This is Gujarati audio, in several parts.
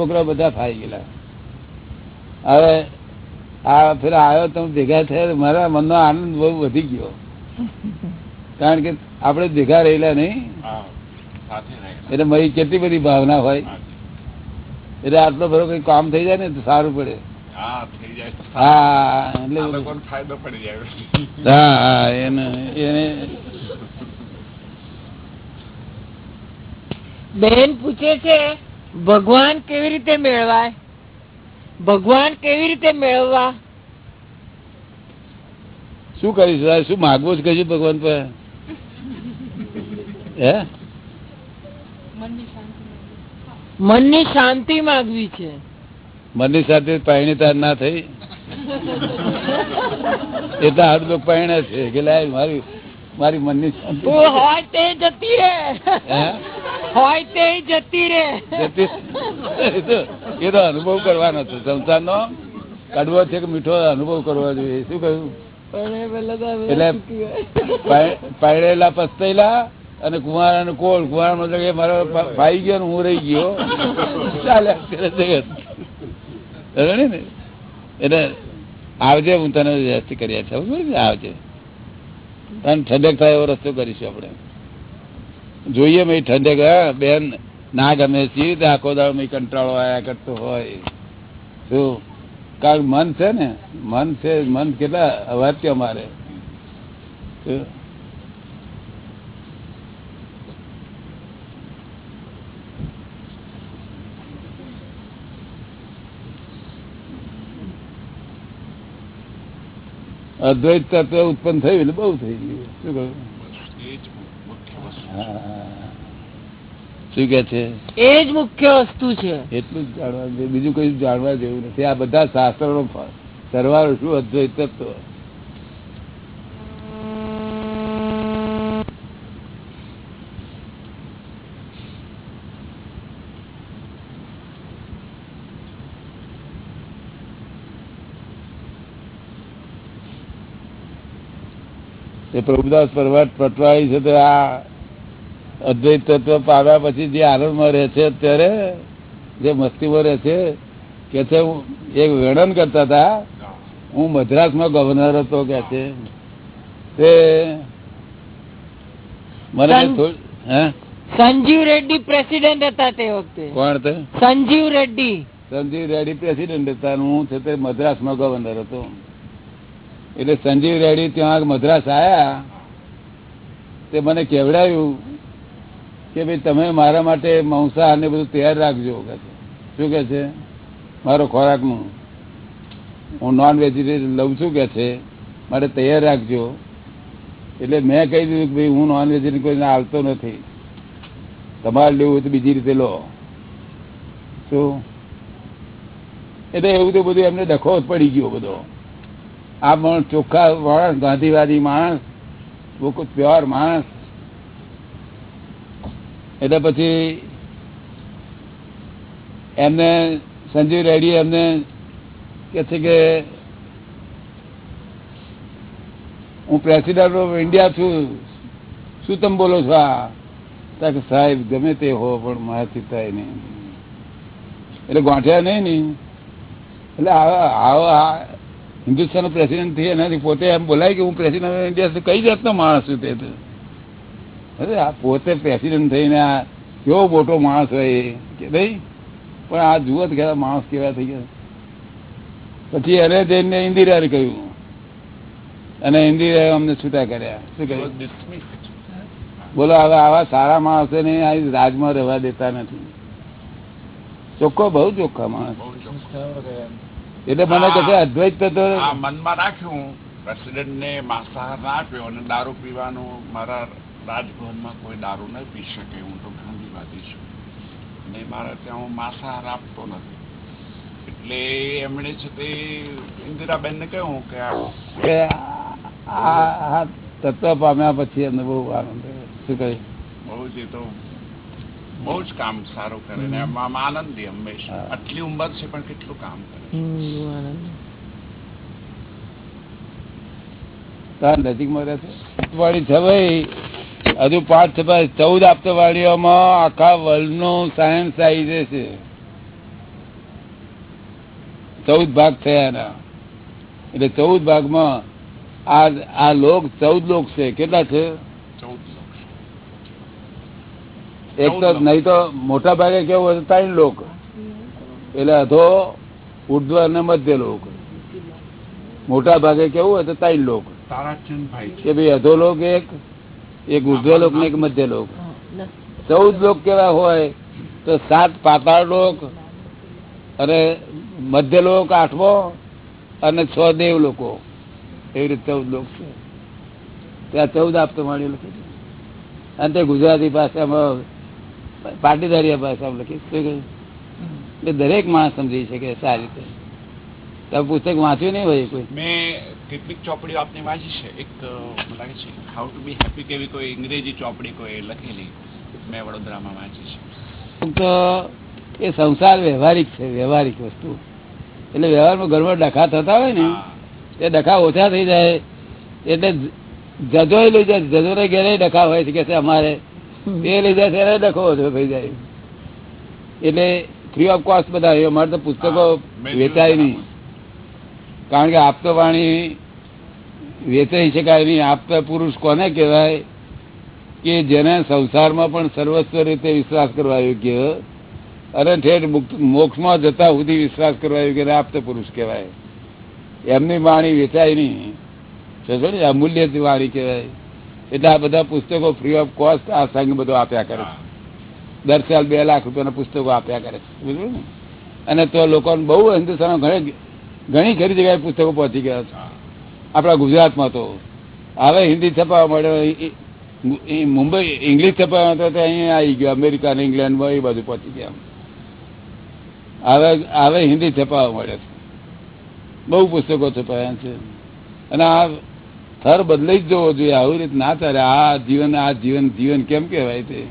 છોકરા બધા ફાઈ ગયેલા. હવે આ ફેર આવ્યો તમે ભેગા થયા મારા મનનો આનંદ બહુ વધી ગયો. કારણ કે આપણે ભેગા રહેલા નહીં. એટલે મારી કેટલી બધી ભાવના હોય. એટલે આટલો બધો કઈ કામ થઈ જાય ને તો સારું પડે. હા, એટલે ફાયદો પડી જાય? હા હા એને એને. બેન પૂછે છે ભગવાન કેવી રીતે મેળવાય? ભગવાન કેવી રીતે મેળવવા? શું કરીશ શું માગવું જ કહીશું ભગવાન પર હે? મનની શાંતિ માગવી. છે. મનની સાથે પાયણીતા ના થઈ? એટલા હાડ લોકો પાયણા છે. કે લાય મારી મારી મનની શાંતિ હોય તે જતી રે. હોય તે જતી રે. એ તો અનુભવ કરવાનો છે. સંસારનો કડવો છે કે મીઠો અનુભવ કરવો જોઈએ. શું કહ્યું? એટલે પાયણેલા પસ્તાયેલા અને કુમાર અને કોળ. કુમાર નો કે મારો ભાઈ ગયો ને હું રહી ગયો. ચાલે ને? એટલે આવજે હું તને વ્યવસ્થિત કરી આપીશ ને? આવજે. તને ઠંડક થાય એવો રસ્તો કરીશું આપણે. જોઈએ મેં ઠંડક બેન, ના ગમે સી રીતે આખો દાડો મેં કંટાળો આયા કરતો હોય. શું? કારણ મન છે ને, મન છે, મન કેટલા અવાત્ય મારે શું? અદ્વૈત તત્વ ઉત્પન્ન થયું એટલે બહુ થઈ ગયું. શું કહ્યું. શું કે છે? એ જ મુખ્ય વસ્તુ છે. એટલું જ જાણવા બીજું કઈ જાણવા જેવું નથી. આ બધા શાસ્ત્રો સરવાળો શું? અદ્વૈત તત્વ. એ પ્રભુદાસ પરવાટ પટવાળી છે તો આ અદ્વૈત તત્વ પાવ્યા પછી જે આનંદમાં રહે છે અત્યારે જે મસ્તીમાં રહે છે કે છે હું એક વર્ણન કરતા હતા હું મદ્રાસમાં ગવર્નર હતો કે છે. તે મને સંજીવ રેડ્ડી પ્રેસિડેન્ટ હતા તે વખતે. કોણ તે? સંજીવ રેડ્ડી. સંજીવ રેડ્ડી પ્રેસિડેન્ટ હતા હું છે તે મદ્રાસમાં ગવર્નર હતો. એટલે સંજીવ રેડી ત્યાં મદ્રાસ આયા, તે મને કેવડાવ્યું કે ભાઈ તમે મારા માટે માંસાહાર ને બધું તૈયાર રાખજો. કે. શું કે છે? મારો ખોરાકનું. હું નોન વેજીટેરિયન લઉં છું કે છે. માટે તૈયાર રાખજો. એટલે મેં કહી દીધું કે ભાઈ હું નોન વેજીટેરિયન કોઈને આવતો નથી. તમારે લેવું તો બીજી રીતે લો. શું? એટલે એવું તો બધું એમને ડખો જ પડી ગયો બધો. આ પણ ચોખ્ખા માણસ, ગાંધીવાદી માણસ બહુ પ્યોર માણસ. એટલે પછી એમને સંજીવ રેડ્ડી એમને કે છે કે હું પ્રેસિડેન્ટ ઓફ ઇન્ડિયા છું, શું તમે બોલો છો? આ કે સાહેબ, ગમે તે હો, પણ મારાથી થાય નહીં. એટલે ગોઠ્યા નહીં ને. એટલે આવો આવો હિન્દુસ્તાન નો પ્રેસિડેન્ટ થઈ એનાથી પોતે એમ બોલાય કે હું પ્રેસિડેન્ટ ઇન્ડિયા કઈ જાતનો માણસ છું તે અરે આ પોતે પ્રેસિડેન્ટ થઈને આ કેવો મોટો માણસ હોય કે નહીં? પણ આ જુઓ જ ગયા માણસ કેવા થઈ ગયા. પછી એને જઈને ઇન્દિરાને કહ્યું અને ઇન્દિરાએ અમને છૂટા કર્યા. શું કહ્યું? બોલો હવે આવા સારા માણસોને આ રાજમાં રહેવા દેતા નથી. ચોખ્ખો બહુ ચોખ્ખા માણસ. એટલે મને કહે અદ્વૈત તો મનમાં રાખ્યું. પ્રેસિડેન્ટ ને માંસાહાર ના આપ્યો અને દારૂ પીવાનું મારા રાજભવનમાં કોઈ દારૂ ન પી શકે હું તો ગાંધીવાદી છું. અને મારે ત્યાં હું માંસાહાર આપતો નથી. એટલે એમણે છે તે ઇન્દિરાબેનને કહ્યું કે આ તત્વ પામ્યા પછી એમને બહુ આનંદ શું કહ્યું? બહુ જ એ તો બહુ જ કામ સારું કરે ને એમાં આમ આનંદી હંમેશા. આટલી ઉંમર છે પણ કેટલું કામ કરે. નજીકમાં રહે છે? વાળી છે ભાઈ. હજુ પાંચ છે ભાઈ. ચૌદ આપતો વાળીઓમાં આખા વર્લ્ડનું સાયન્સ આવી જશે ચૌદ ભાગ થયા એના. એટલે ચૌદ ભાગમાં આ આ લોક ચૌદ લોક છે. કેટલા છે? ચૌદ એક તો નહીં તો મોટા ભાગે કેવું હોય ત્રણ લોક. એટલે અધો ઉર્ધ્વ અને મધ્ય લોક. મોટા ભાગે કેવું હોય તો ત્રણ લોક. કે ભાઈ અધો લોક એક એક ઉર્ધ્વ લોક ને એક મધ્ય લોક. ચૌદ લોક કેવા હોય તો સાત પાતાળ લોક અને મધ્ય લોક આઠમો અને છ દેવ લોકો. એવી રીતે ચૌદ લોક છે. ત્યાં ચૌદ આપતો માણી લખી અને તે ગુજરાતી ભાષામાં પાટીદારી ભાષામાં લખી શું કહ્યું? એટલે દરેક માણસ સમજી શકે સારી રીતે. તમે પુસ્તક વાંચ્યું નહીં હોય કોઈ? મેં કેટલીક ચોપડીઓ આપને વાંચી છે. એક લાગે છે હાઉ ટુ બી હેપી કેવી કોઈ અંગ્રેજી ચોપડી કોઈ લખેલી મેં વડોદરામાં વાંચી છે. તો એ સંસાર વ્યવહારિક છે વ્યવહારિક વસ્તુ. એટલે વ્યવહારમાં ઘરમાં ડખા થતા હોય ને એ ડખા ઓછા થઈ જાય. એટલે જજો લઈ જાય જજો ને ઘેરે ડખા હોય છે કે અમારે એ લીધે છે ત્યારે ડખો ઓછો થઈ જાય. એટલે ફ્રી ઓફ કોસ્ટ બધા એ અમારે તો પુસ્તકો વેચાય નહીં. કારણ કે આપતો વાણી વેચાઈ શકાય નહીં. આપતા પુરુષ કોને કહેવાય કે જેને સંસારમાં પણ સર્વસ્વ રીતે વિશ્વાસ કરવા યોગ્ય અને ઠેઠ મુક્ત- મોક્ષમાં જતા સુધી વિશ્વાસ કરવા યોગ્ય આપતો પુરુષ કહેવાય. એમની વાણી વેચાય નહીં. સમજો ને? અમૂલ્ય વાણી કહેવાય. એટલે આ બધા પુસ્તકો ફ્રી ઓફ કોસ્ટ આ સંઘ બધો આપ્યા કરે છે. દર સાલ બે લાખ રૂપિયાના પુસ્તકો આપ્યા કરે છે. બરાબર ને? અને તો લોકોને બહુ હિન્દુસ્તાન ઘણી ખરી જગ્યાએ પુસ્તકો પહોંચી ગયા છે. આપણા ગુજરાતમાં તો. હવે હિન્દી છપાવવા મળ્યો મુંબઈ, ઇંગ્લિશ છપાવવા તો અહીંયા આવી ગયો, અમેરિકા ને ઇંગ્લેન્ડમાં એ બધું પહોંચી ગયા. હવે હવે હિન્દી છપાવવા મળે છે. બહુ પુસ્તકો છપાયા છે. અને આ થર બદલાઈ જ જવો જોઈએ. આવી રીતે ના ચાલે આ જીવન આ જીવન જીવન કેમ કહેવાય તે?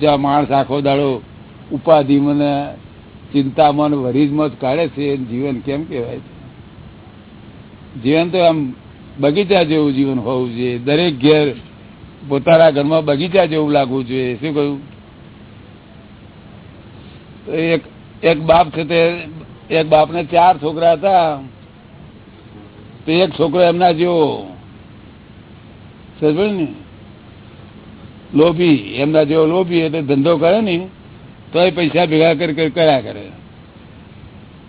જો માણસ આખો દાડો ઉપાધિ મને ચિંતામાં મન વરીજમાં જ કાઢે છે જીવન કેમ કહેવાય છે જીવન તો આમ બગીચા જેવું જીવન હોવું જોઈએ. દરેક ઘેર પોતાના ઘરમાં બગીચા જેવું લાગવું જોઈએ. શું કહ્યું? એક એક બાપ છે તે, એક બાપને ચાર છોકરા હતા. તો એક છોકરો એમના જેવો. સમજ ને? લોભી, એમના જેવો લોભી એટલે ધંધો કરે ને તો એ પૈસા ભેગા કરી કરી કર્યા કરે.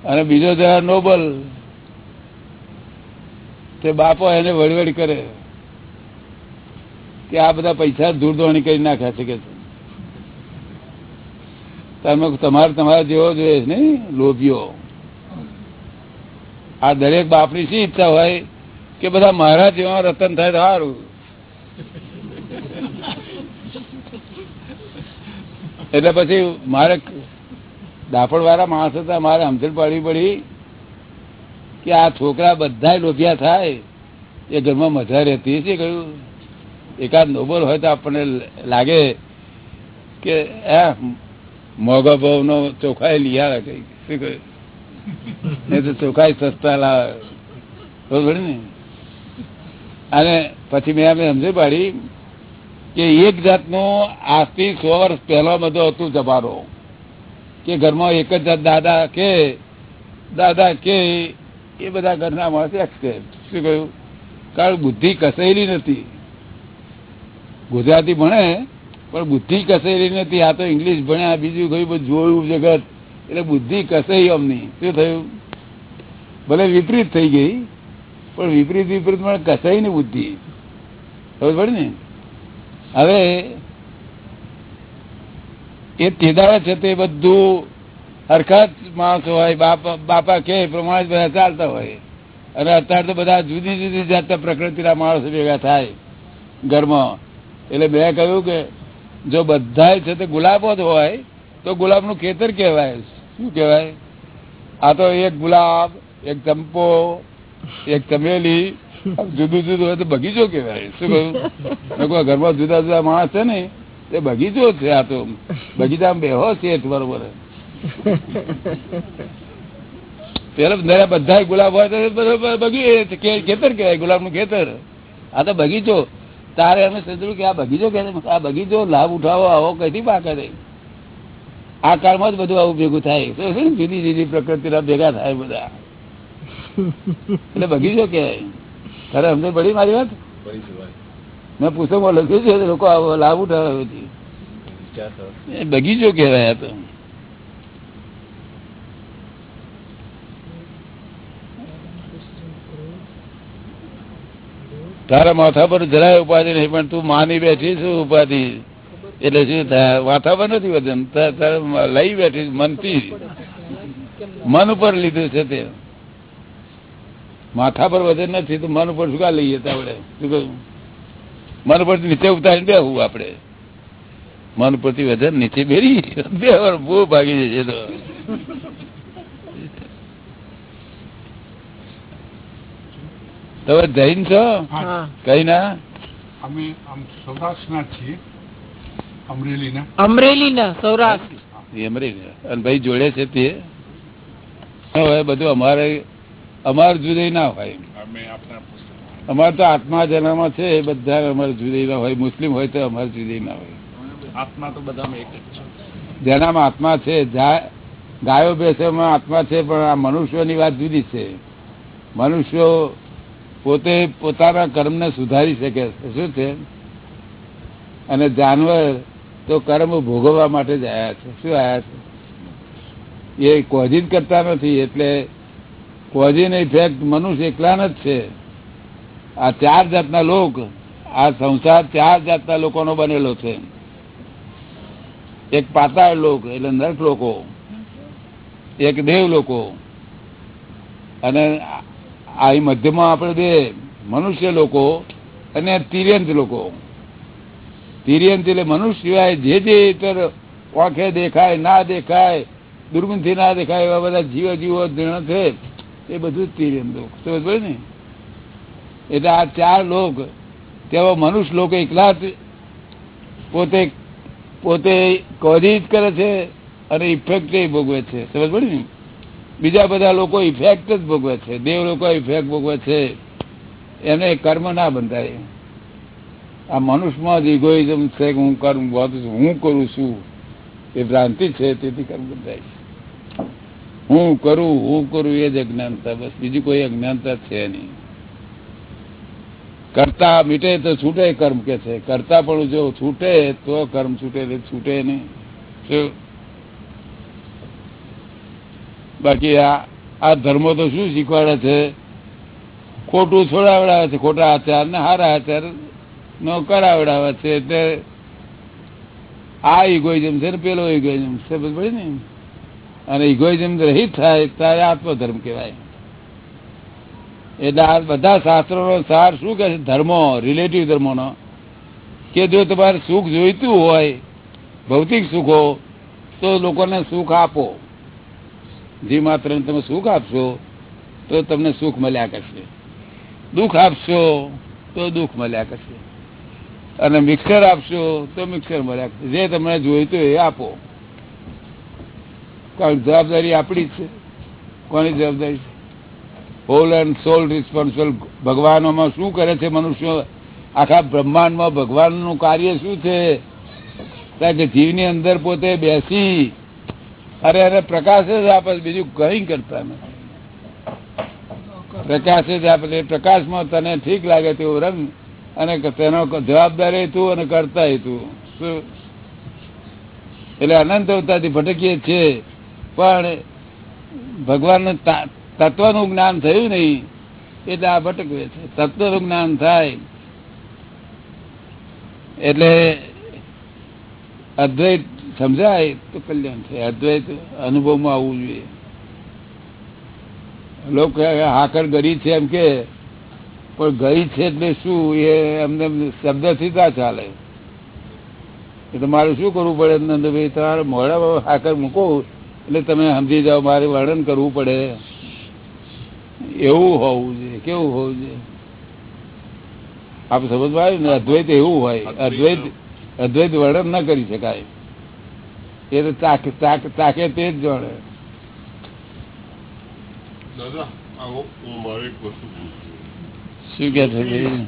અને બીજો જરા નોબલ, તે બાપો એને વળવડ કરે કે આ બધા પૈસા દૂરદોણી કરી નાખ્યા છે કે. તમે તમારે તમારા જેવો જોઈએ નહીં લોભીઓ. આ દરેક બાપની શી ઈચ્છા હોય કે બધા મારા જેવા રતન થાય તો સારું એટલે પછી મારે દાપણ વાળા માણસ હતા, મારે સમજણ પાડવી પડી કે આ છોકરા બધા લોભિયા થાય. એ ઘરમાં મજા રહેતી છે કહ્યું એકાદ નોબલ હોય તો આપણને લાગે કે એ મોગો ભાવ નો ચોખાઈ લઈ કઈ શું કહ્યું? ચોખાઈ સસ્તા લાવે ને? અને પછી મેં આપણે સમજી પાડી કે એક જાતનો આજથી સો વર્ષ પહેલો બધો હતું જમાનો. કે ઘરમાં એક જ જાત દાદા કે દાદા કે, એ બધા ઘરના માણસ એક્સેપ્ટ શું કહ્યું? કારણ બુદ્ધિ કસેલી નથી. ગુજરાતી ભણે, પણ બુદ્ધિ કસેલી નથી. આ તો ઇંગ્લિશ ભણ્યા, બીજું કયું બધું જોયું જગત. એટલે બુદ્ધિ કસાઈ અમની શું થયું? ભલે વિપરીત થઈ ગઈ, પણ વિપરીત વિપરીત પણ કસાઈ ને બુદ્ધિ. ખબર પડે ને? હવે એ તેદાળે છે તે બધું હરખા જ માણસ હોય, બાપા બાપા કે પ્રમાણે બધા ચાલતા હોય. અને અત્યારે તો બધા જુદી જુદી જાતના પ્રકૃતિના માણસો ભેગા થાય ઘરમાં. એટલે મેં કહ્યું કે જો બધા છે તે ગુલાબો જ હોય, તો ગુલાબનું ખેતર કહેવાય. શું કહેવાય? આ તો એક ગુલાબ, એક ચંપો, એક ચમેલી જુદું જુદું હોય તો બગીચો કહેવાય. શું કહ્યું ઘરમાં જુદા જુદા માણસ છે ને એ બગીચો છે આ તો. બગીચામાં બેહો છે બરોબર પેલા બધા ગુલાબ હોય તો ખેતર કહેવાય, ગુલાબનું ખેતર. આ તો બગીચો. તારે અમે સમજ્યું કે આ બગીચો કે આ બગીચો લાભ ઉઠાવો, આવો કઈથી પાકે છે? આ કાળમાં જ બધું આવું ભેગું થાય. જુદી જુદી પ્રકૃતિના ભેગા થાય બધા. એટલે બગીચો કેવાય તારે અમને પડી મારી વાત? મેં પુસ્તકમાં લખ્યું છે લોકો લાભ ઉઠાવે એ બગીચો કહેવાય તો. તારા માથા પર જરાય ઉપાધિ નહીં પણ તું માની બેઠી છું ઉપાધિ. એટલે શું વાતાવરણ નથી વજન લઈ બેઠી મનથી મન ઉપર લીધું છે તે. માથા પર વજન નથી તો મન ઉપર શું કા લઈએ આપણે? શું કહ્યું મન ઉપર નીચે ઉતારી બેહવું આપણે. મન ઉપરથી વજન નીચે બેરી બે વાર બહુ ભાગી જશે તો. તમે જૈન છો? કઈ ના? અમે આમ છીએ. અમરેલીના. અમરેલી સૌરાષ્ટ્ર. એમ અને ભાઈ જોડે છે તે. હોય બધું અમારે અમાર જુદી ના હોય. અમારે તો આત્મા જેનામાં છે એ બધા અમારે જુદી ના હોય. મુસ્લિમ હોય તો અમારે જુદી ના હોય. આત્મા તો બધામાં એક જ છે. જેનામાં આત્મા છે ગાયો ભેંસોમાં આત્મા છે પણ આ મનુષ્યોની વાત જુદી છે. મનુષ્યો પોતે પોતાના કર્મને સુધારી શકે છે. શું છે? અને જાનવર તો કર્મ ભોગવવા માટે જ આયા છે. શું આયા છે? એ કોઝિન કરતા નથી, એટલે કોઝિન ઇફેક્ટ મનુષ્ય એકલાનો જ છે. આ ચાર જાતના લોક, આ સંસાર ચાર જાતના લોકોનો બનેલો છે. એક પાતાળ લોક, એટલે નર્ક લોકો, એક દેવ લોકો, અને આ મધ્યમાં આપણે બે, મનુષ્ય લોકો અને તિર્યંત લોકો. તિર્યંત એટલે મનુષ્ય સિવાય જે જે ઇતર આંખે દેખાય, ના દેખાય, દુર્ગંધથી ના દેખાય એવા બધા જીવ જીવો જીર્ણ છે એ બધું જ તિર્યંત સમજ ને? એટલે આ ચાર લોક તેવા મનુષ્ય લોકો એકલા પોતે પોતે કોઝી જ કરે છે અને ઇફેક્ટ એ ભોગવે છે. સમજ પડે ને? બીજા બધા લોકો ઇફેક્ટ જ ભોગવે છે. દેવ લોકો ઇફેક્ટ ભોગવે છે. એને કર્મ ના બંધાય. આ મનુષ્યમાં જ ઇગોઇઝમ છે હું બધું હું કરું છું, એ ભ્રાંતિ છે, તેથી બંધાય છે. હું કરું હું કરું એ જ અજ્ઞાનતા, બસ બીજી કોઈ અજ્ઞાનતા છે નહીં. કરતા મીટે તો છૂટે કર્મ કે છે. કરતા પણ જો છૂટે, તો કર્મ છૂટે છૂટે નહીં. બાકી આ આ ધર્મો તો શું શીખવાડે છે? ખોટું છોડાવડાવે છે. ખોટા આચાર ને હારા આચાર નો આવડાવે છે એટલે આ ઇગોઇઝમ છે ને પેલો ઇગોઇઝમ છે ને અને ઇગોઇઝમ રહિત થાય, ત્યારે આત્મધર્મ કહેવાય. એટલે આ બધા શાસ્ત્રોનો સાર શું કે છે? ધર્મો રિલેટિવ ધર્મોનો. કે જો તમારે સુખ જોઈતું હોય, ભૌતિક સુખો, તો લોકોને સુખ આપો. જે માત્ર તમે સુખ આપશો, તો તમને સુખ મળ્યા કરશે. દુઃખ આપશો, તો દુઃખ મળ્યા કરશે. અને મિક્સર આપશો તો મિક્સર મળ્યા જે તમને જોઈતું હોય એ આપો. કારણ જવાબદારી આપણી છે. કોની જવાબદારી છે? હોલ એન્ડ સોલ રિસ્પોન્સિબલ ભગવાનોમાં શું કરે છે મનુષ્યો? આખા બ્રહ્માંડમાં ભગવાનનું કાર્ય શું છે? કારણ કે જીવની અંદર પોતે બેસી, અરે અરે, પ્રકાશ જ આપે બીજું કઈ કરતા નથી. પ્રકાશ જ આપે પ્રકાશમાં તને ઠીક લાગે તેવો રંગ અને તેનો જવાબદાર તું અને કરતા તું? એટલે અનંત અવતારથી ભટકીએ છીએ. પણ ભગવાનને તત્વનું જ્ઞાન થયું નહીં, એટલે આ ભટકવે છે. તત્વનું જ્ઞાન થાય. એટલે અદ્વૈત સમજાય તો કલ્યાણ છે અદ્વૈત અનુભવમાં આવવું જોઈએ. લોકો હાકર ગરી છે એમ કે પણ ગઈ છે એટલે શું? એ શબ્દ શબ્દથી ના ચાલે. એટલે મારે શું કરવું પડે? નંદભાઈ તમારે મોડા હાકર મૂકો. એટલે તમે સમજી જાઓ મારે વર્ણન કરવું પડે. એવું હોવું જોઈએ. કેવું હોવું જોઈએ? આપ સમજમાં આવ્યું ને? અદ્વૈત એવું હોય. અદ્વૈત અદ્વૈત વર્ણન ન કરી શકાય. એ તો તાકે તાકે તાકે તે જ જાણે દાદા મારે એક વસ્તુ શું કે ભાઈ?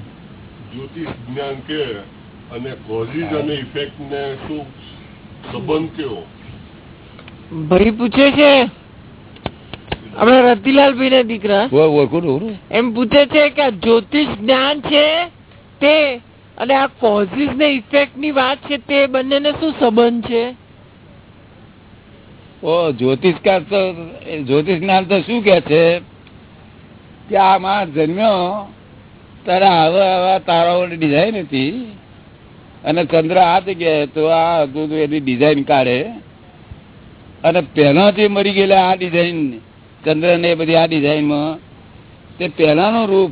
જ્યોતિષ જ્ઞાન કે અને કોઝિસ અને ઇફેક્ટ ને શું સંબંધ કેવો ભાઈ પૂછે છે. આપડે રતિલાલ ભાઈ ના દીકરા. એમ પૂછે છે કે આ જ્યોતિષ જ્ઞાન છે તે અને આ કોઝિસ ને ઇફેક્ટની વાત છે તે બંને ને શું સંબંધ છે? ઓ જ્યોતિષકાર તો એ જ્યોતિષ જ્ઞાન તો શું કે છે? કે આ માણસ જન્મ્યો તારે આવા આવા તારાઓની ડિઝાઇન હતી? અને ચંદ્ર આ જગ્યાએ તો આ હતું એની ડિઝાઇન કાઢે. અને પહેલાથી મરી ગયેલા આ ડિઝાઇન ચંદ્ર ને એ બધી આ ડિઝાઇનમાં તે પહેલાનું રૂપ,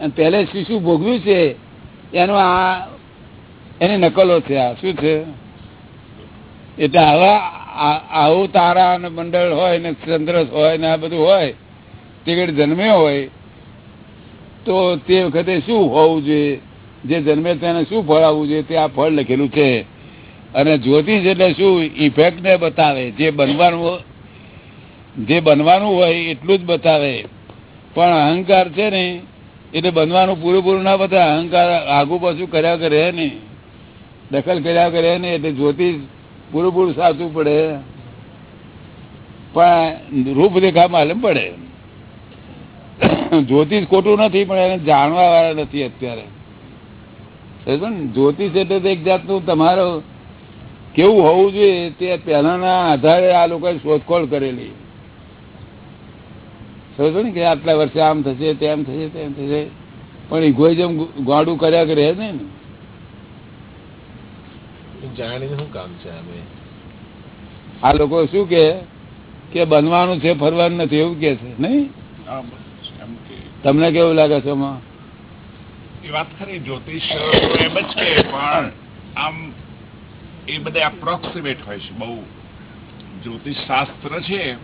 અને પહેલે શું શું ભોગવ્યું છે, એનું આ, એની નકલો છે, આ શું છે? એટલે આવા આવું તારા અને મંડળ હોય, ને ચંદ્ર હોય, ને આ બધું હોય તે જન્મ્યો હોય તો તે વખતે શું હોવું જોઈએ? જે જન્મે તેને શું ફળ આવવું જોઈએ? તે આ ફળ લખેલું છે. અને જ્યોતિષ એટલે શું? ઇફેક્ટ ને બતાવે. જે બનવાનું જે બનવાનું હોય એટલું જ બતાવે. પણ અહંકાર છે ને, એટલે બનવાનું પૂરું પૂરું ના બતાવે. અહંકાર આગુ પાછું કર્યા કરે નહીં. દખલ કર્યા કરે નહીં, એટલે જ્યોતિષ પૂરું પૂરું સાચું પડે. પણ રૂપ દેખા માલુમ પડે. જ્યોતિષ ખોટું નથી પણ એને જાણવા વાળા નથી અત્યારે. જ્યોતિષ એટલે તો એક જાતનું તમારો કેવું હોવું જોઈએ તે પહેલાના આધારે આ લોકોએ શોધખોળ કરેલી. સમજો ને કે આટલા વર્ષે આમ થશે તેમ થશે તેમ થશે. પણ ઇગોઇઝમ ગોડું કર્યા કરે ને જાણીને શું કામ છે અમે આ લોકો શું કે કે બનવાનું છે ફરવાનું નથી એવું કે છે નહીં? તમને કેવું લાગે છે વાત ખરી જ્યોતિષ એમ જ કે પણ આમ એ બધા એપ્રોક્સિમેટ હોય છે બહુ. જ્યોતિષ શાસ્ત્ર છે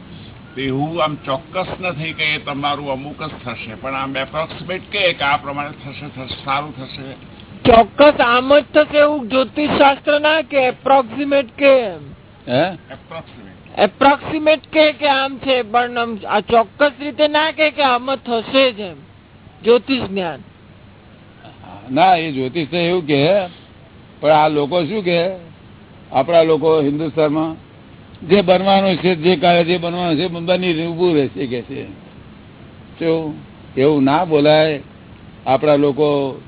તે એવું આમ ચોક્કસ નથી કે એ તમારું અમુક જ થશે પણ આમ એપ્રોક્સિમેટ કે આ પ્રમાણે થશે થશે સારું થશે. ચોક્કસ આમ જ થશે એવું જ્યોતિષ શાસ્ત્ર ના કે એપ્રોક્સિમેટ કે હે? એપ્રોક્સિમેટ એપ્રોક્સિમેટ કે કે આમ છે, પણ આ ચોક્કસ રીતે ના કે કે આમ થશે જ એમ. જ્યોતિષ જ્ઞાન. ના, એ જ્યોતિષ તો એવું કે પણ આ લોકો શું કે આપણા લોકો હિન્દુસ્તાનમાં જે બનવાનું છે, જે કાળે જે બનવાનું છે બની ઉભું રહેશે કે છે. શું એવું ના બોલાય. આપણા લોકો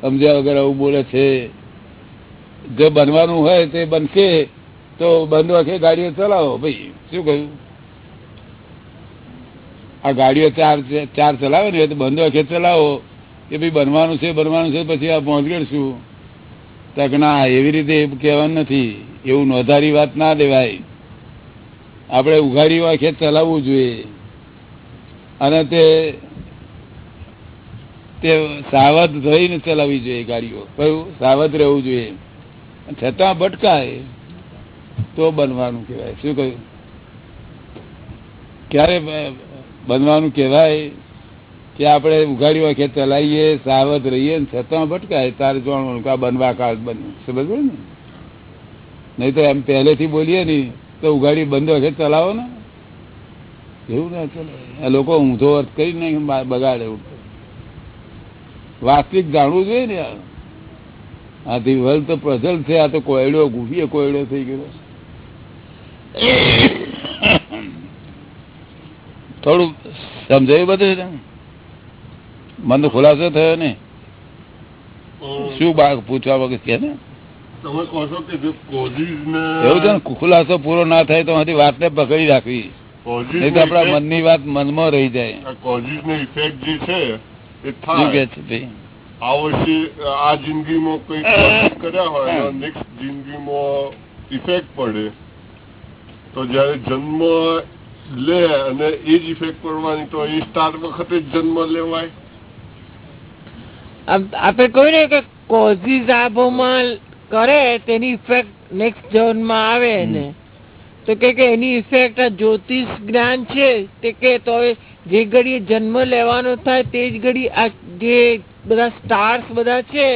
સમજ્યા વગર આવું બોલે છે. જે બનવાનું હોય તે બનશે. તો બંધ વખે ગાડીઓ ચલાવો. ભાઈ, શું કહ્યું? આ ગાડીઓ ચાર ચાર ચલાવે ને, તો બંધ વખે ચલાવો. કે ભાઈ, બનવાનું છે બનવાનું છે, પછી આ પહોંચગઢ શું એવી રીતે કહેવાનું નથી. એવું નોંધારી વાત ના દેવાય. આપણે ઉઘાડી વાંખે ચલાવવું જોઈએ. અને તે તે સાવધ થઈને ચલાવવી જોઈએ ગાડીઓ. કયું સાવધ રહેવું જોઈએ. છતાં ભટકાય. તો બનવાનું કહેવાય. શું કહ્યું? ક્યારે બનવાનું કહેવાય કે આપણે ઉઘાડી વાંખે ચલાવીએ સાવધ રહીએ ને છતાં ભટકાય, તારે જોવાનું આ બનવા કાળ બન સમજ ને? નહીં તો એમ પહેલેથી બોલીએ ને તો ઉઘાડી બંધ વખત ચલાવો ને. એવું ના ચલાવે આ લોકો ઊંધો અર્થ કરી નહીં બગાડે વાસ્તવિક જાણવું જોઈએ ને આથી વર્લ્ડ તો પ્રજલ છે, આ તો કોયડો, ગુફીએ કોયડો થઈ ગયો થોડું સમજાયું બધું મન નો ખુલાસો થયો ને શું બાગ પૂછવા વગર કે ને? એવું છે ખુલાસો પૂરો ના થાય તો વાત ને પકડી રાખવી. આપડા નહીં તો આપણા મનની વાત મનમાં રહી જાય. કોઝિસ ને ઇફેક્ટ જે છે એ થાય. છે આ વર્ષે આ જિંદગીમાં કઈ કર્યા હોય નેક્સ્ટ જિંદગીમાં ઇફેક્ટ પડે. તો જયારે જન્મ લે અને એ જ ઇફેક્ટ પડવાની તો એ સ્ટાર્ટ વખતે જ જન્મ લેવાય? આપણે કહ્યું ને કે કોઝિસ આબોમાં કરે તેની ઇફેક્ટ નેક્સ્ટ જન્મમાં આવે ને તો કે કે એની ઇફેક્ટ આ જ્યોતિષ જ્ઞાન છે તે કે તો એ જે ઘડી જન્મ લેવાનો થાય તે જ ઘડી આ જે બધા સ્ટાર્સ બધા છે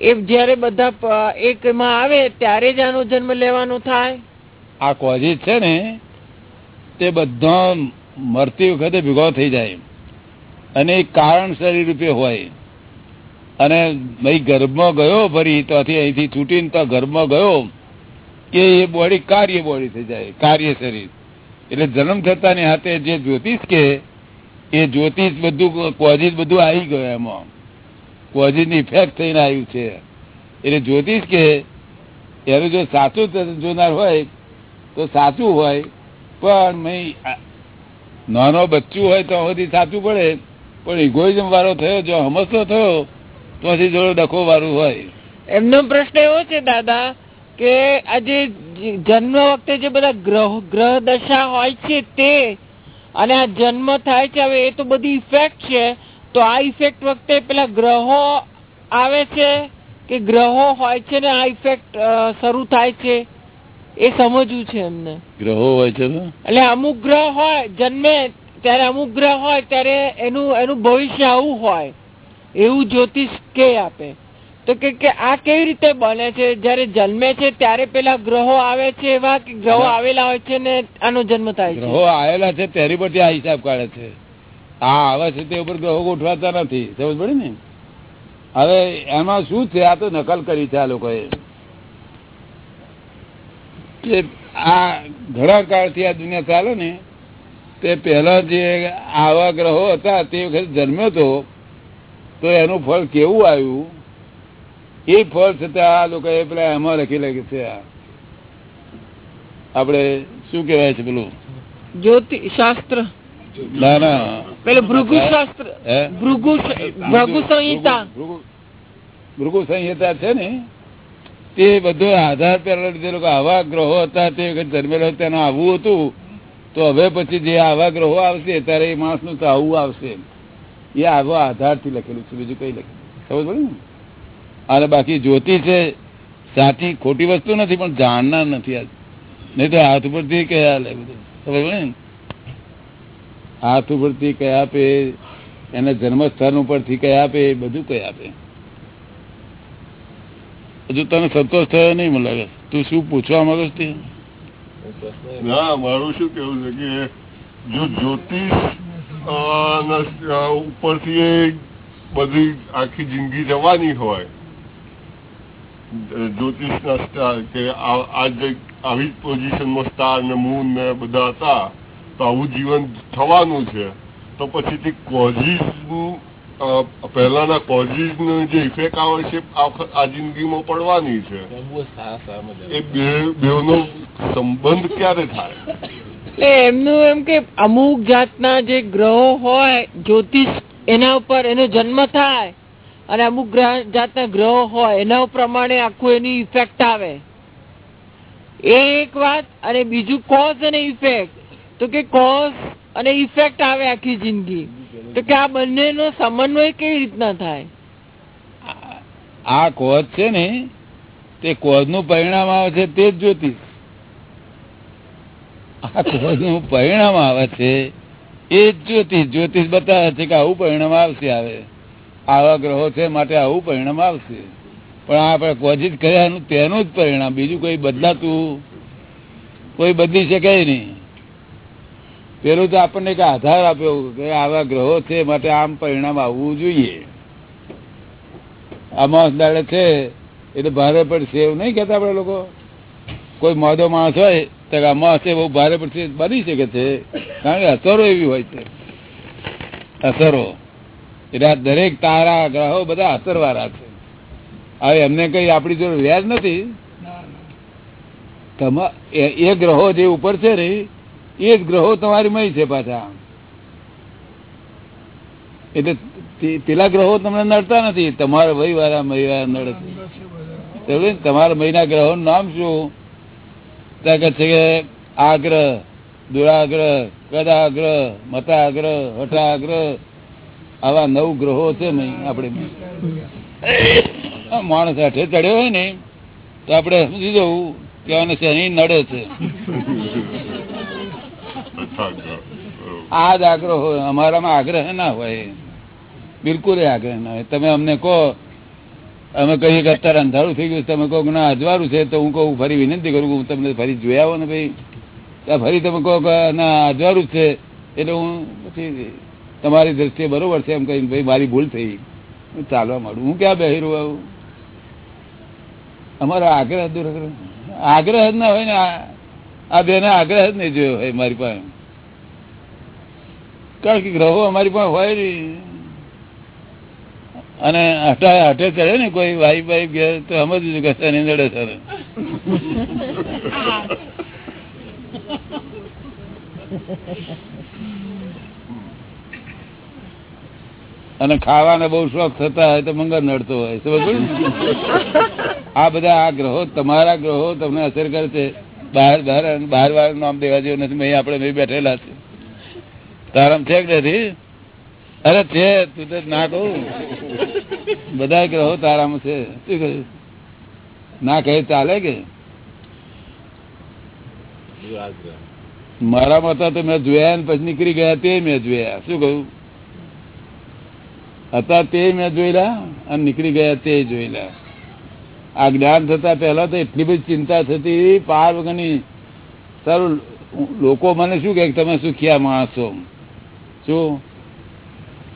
એ જ્યારે બધા એકમાં આવે ત્યારે જ આનો જન્મ લેવાનો થાય? આ કોઝિસ છે ને, તે બધા મરતી વખતે ભેગો થઈ જાય. અને એ કારણ શરીર રૂપે હોય. અને ભાઈ ગર્ભમાં ગયો ફરી ત્યાંથી અહીંથી છૂટીને તો ગર્ભમાં ગયો કે એ બોડી કાર્ય બોડી થઈ જાય, કાર્ય શરીર. એટલે જન્મ થતાની હાથે જે જ્યોતિષ કે, એ જ્યોતિષ બધું કોઝિસ બધું આવી ગયો એમાં. કોઝિસની ઇફેક્ટ થઈને આવ્યું છે. એટલે જ્યોતિષ કે, એનું જો સાચું જોનાર હોય તો સાચું હોય, પણ નાનો બચ્ચું હોય તો સુધી સાચું પડે. પણ ઇગોઇઝમ વાળો થયો, જો હમસતો થયો તો હજી જોડે ડખો વાળું હોય. એમનો પ્રશ્ન એવો છે, દાદા, કે આજે જન્મ વખતે જે બધા ગ્રહ ગ્રહ દશા હોય છે તે, અને આ જન્મ થાય છે, હવે એ તો બધી ઇફેક્ટ છે, તો આ ઇફેક્ટ વખતે પેલા ગ્રહો આવે છે, કે ગ્રહો હોય છે ને આ ઇફેક્ટ શરૂ થાય છે? એ સમજવું છે એમને. ગ્રહો હોય છે એટલે અમુક ગ્રહ હોય જન્મે ત્યારે અમુક ગ્રહ હોય ત્યારે એનું એનું ભવિષ્ય આવું હોય. એવું જ્યોતિષ કે આપે. તો કે આ કેવી રીતે બને છે? જયારે જન્મે છે ત્યારે પેલા ગ્રહો આવે છે એવા કે ગ્રહો આવેલા હોય છે ને આનો જન્મ થાય છે? ગ્રહો આવેલા છે તેની પરથી આ હિસાબ કાઢે છે. આ આવે છે તે ઉપર ગ્રહો ગોઠવાતા નથી. સમજ પડે ને? હવે એમાં શું છે? આ તો નકલ કરી છે આ લોકોએ. કે આ ઘણા કાળથી આ દુનિયા ચાલે ને તે પહેલા જે આવા ગ્રહો હતા તે વખતે જન્મ્યો હતો તો એનું ફળ કેવું આવ્યું? એ ફળ છતાં આ લોકોએ પેલા એમાં લખી લખી છે. આપણે શું કહેવાય છે પેલું? જ્યોતિ શાસ્ત્ર ના ના. પેલું ભૃગુ શાસ્ત્ર? ભૃગુ ભૃગુ સંહિતા. ભૃગુ સંહિતા છે ને? તે બધો આધાર પેલા લીધે લોકો આવા ગ્રહો હતા તે વખત જન્મેલો તેનું આવું હતું. તો હવે પછી જે આવા ગ્રહો આવશે, ત્યારે એ માણસનું તો આવું આવશે. એ આવો આધારથી લખેલું છે, બીજું કઈ લખેલું સમજ પડે ને? અને બાકી જ્યોતિ છે, સાચી, ખોટી વસ્તુ નથી, પણ જાણનાર નથી આજ. નહીં તો હાથ ઉપરથી કયા લે બધું? ખબર પડે ને? હાથ ઉપરથી કયા આપે? એને જન્મસ્થાન ઉપરથી કયા આપે? બધું કયા આપે? હજુ તને સંતોષ થયો નહીં લાગે તું શું પૂછવા માંગો? ના છે જ્યોતિષ ના, આખી જિંદગી જવાની હોય જ્યોતિષના સ્ટાર કે આવી જ પોઝિશનમાં સ્ટાર ને મૂન ને બધા હતા તો આવું જીવન થવાનું છે તો પછી તે કોઝિસ પહેલાના કોઝિસ જે ઇફેક્ટ આવે છે આ જિંદગીમાં પડવાની છે. એ બે બેવનો સંબંધ ક્યારે થાય? એટલે એમનું એમ કે અમુક જાતના જે ગ્રહો હોય જ્યોતિષ એના ઉપર એનો જન્મ થાય અને અમુક ગ્રહ જાતના ગ્રહો હોય એના પ્રમાણે આખું એની ઇફેક્ટ આવે. એ એક વાત અને બીજું કોઝ અને ઇફેક્ટ. તો કે કોઝ અને ઇફેક્ટ આવે આખી જિંદગી. તો કે આ બંને નો સમન્વય કેવી રીતના થાય? આ કોઝ છે ને, તે કોઝનું પરિણામ આવે છે તે જ જ્યોતિષ. આ કોઝનું પરિણામ આવે છે એ જ જ્યોતિષ. જ્યોતિષ બતાવે છે કે આવું પરિણામ આવશે આવે આવા ગ્રહો છે માટે આવું પરિણામ આવશે. પણ આપણે કોજિત કર્યાનું તેનું જ પરિણામ. બીજું કોઈ બદલાતું, કોઈ બદલી શકે નહીં. પેલું તો આપણને એક આધાર આપ્યો કે આવા ગ્રહો છે માટે આમ પરિણામ આવવું જોઈએ. અમાસ દાડે છે એટલે ભારે પડશે એવું નહીં કેતા આપડે લોકો. કોઈ મોદો માણસ હોય તો અમાસ બહુ ભારે પડશે બની શકે છે. કારણ કે અસરો એવી હોય છે. અસરો. એટલે આ દરેક તારા ગ્રહો બધા અસરવાળા છે. હવે એમને કઈ આપણી જોડે વ્યાજ નથી? તમા- એ એ ગ્રહો જે ઉપર છે ને એ જ ગ્રહો તમારી મય છે પાછા. એટલે પેલા ગ્રહો તમને નડતા નથી. તમારા ભાઈ વાળા મય વાળા નડે? તમારા મહિના ગ્રહો નામ શું? ત્યાં છે કે આગ્રહ, દુરાગ્રહ કદાગ્રહ મતાગ્રહ હઠાગ્રહ આવા નવ ગ્રહો છે આપણે માણસ હેઠે ચડ્યો હોય ને, તો આપણે સમજી જવું કે આને શનિ નડે છે. આ જ આગ્રહ હોય, અમારામાં આગ્રહ ના હોય. બિલકુલ આગ્રહ ના હોય. તમે અમને કહો, અમે કહીએ કે અત્યારે અંધારું થઈ ગયું તમે કહો કે ના, અજવાળું છે, તો હું કહું ફરી વિનંતી કરું હું તમને ફરી જોઈ આવો ને ભાઈ. ફરી તમે કહો કે ના, અજવાળું છે, એટલે હું પછી તમારી દ્રષ્ટિએ બરોબર છે એમ કહીને ભાઈ મારી ભૂલ થઈ. હું ચાલવા માંડું. હું ક્યાં બેહી આવું? અમારો આગ્રહ દુરાગ્રહ આગ્રહ જ ના હોય ને આ બેને આગ્રહ જ નહીં જોયો હોય મારી પાસે. કારણ કે ગ્રહો અમારી પાસે હોય નહીં. અને હટા હટે ચડે ને કોઈ વાઈ બાઈ ઘેર, તો સમજ કે નડે સર અને ખાવાના બહુ શોખ થતા હોય તો મંગળ નડતો હોય. સમજ આ બધા આ ગ્રહો, તમારા ગ્રહો તમને અસર કરે છે બહાર બહાર બહાર વાળા નામ દેવા જેવું નથી. આપણે બેઠેલા છે તારામ છે કે નથી? અરે છે, તું તો ના કહું. બધા કે હો, તારામ છે. શું કહ્યું ના કહે, ચાલે કે? મારા. હતા તો મેં જોયા ને પછી નીકળી ગયા, તે મેં જોયા. શું કહ્યું હતા તે મેં જોયેલા અને નીકળી ગયા, તે જોયેલા. આ જ્ઞાન થતા પહેલા તો એટલી બધી ચિંતા થતી પાર વગરની સારું, લોકો મને શું કે, તમે સુખિયા માણસ. છો શું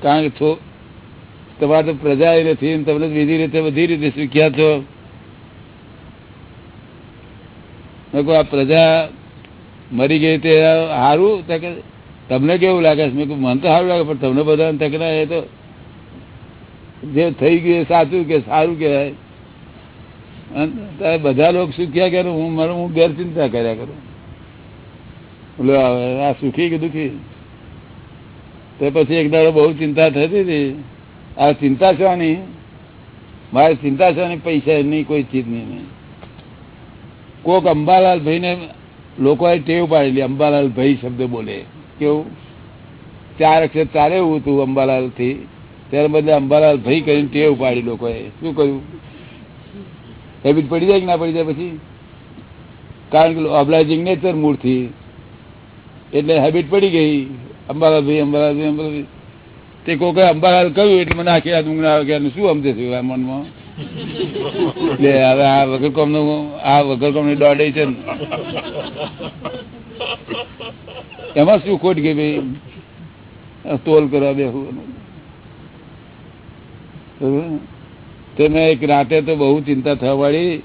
કારણ કે તમારે તો પ્રજા એ નથી તમને બીજી રીતે બધી રીતે સુખ્યા છો. આ પ્રજા મરી ગઈ તે સારું તમને કેવું લાગે? છે મેં મને તો સારું લાગે, પણ તમને બધાને તકના એ તો જે થઈ ગયું સાચું કે સારું કહેવાય. બધા લોકો સુખ્યા કે હું મારું હું ગેરચિંતા કર્યા કરું. બોલો આ સુખી કે દુખી? તો પછી એક દાડો બહુ ચિંતા થતી હતી. આ ચિંતા શાની મારે ચિંતા શાની પૈસા નહીં કોઈ ચીજ નહીં કોક અંબાલાલ ભાઈને લોકોએ ટેવ પાડેલી અંબાલાલ ભાઈ શબ્દ બોલે. કેવું? ચાર અક્ષર ચાલે એવું હતું અંબાલાલથી ત્યારે બદલે અંબાલાલ ભાઈ કરીને ટેવ પાડી લોકોએ. શું કહ્યું હેબિટ પડી જાય કે ના પડી જાય પછી? કારણ કે ઓબ્લાઇઝિંગ નેચર મૂળથી. એટલે હેબિટ પડી ગઈ. અંબાલાલ ભાઈ અંબાલાલ ભાઈ અંબાલાલ ભાઈ. તે કોકે અંબાલાલ કહ્યું એટલે મને આખી યાદ ઊંઘ આવે શું સમજે છે મનમાં લે, હવે આ વગર કોમ આ વગર કોમ દોડે છે એમાં શું ખોટ ગઈ ભાઈ? તોલ કરવા બેહું. તેને એક રાતે તો બહુ ચિંતા થવા વાળી,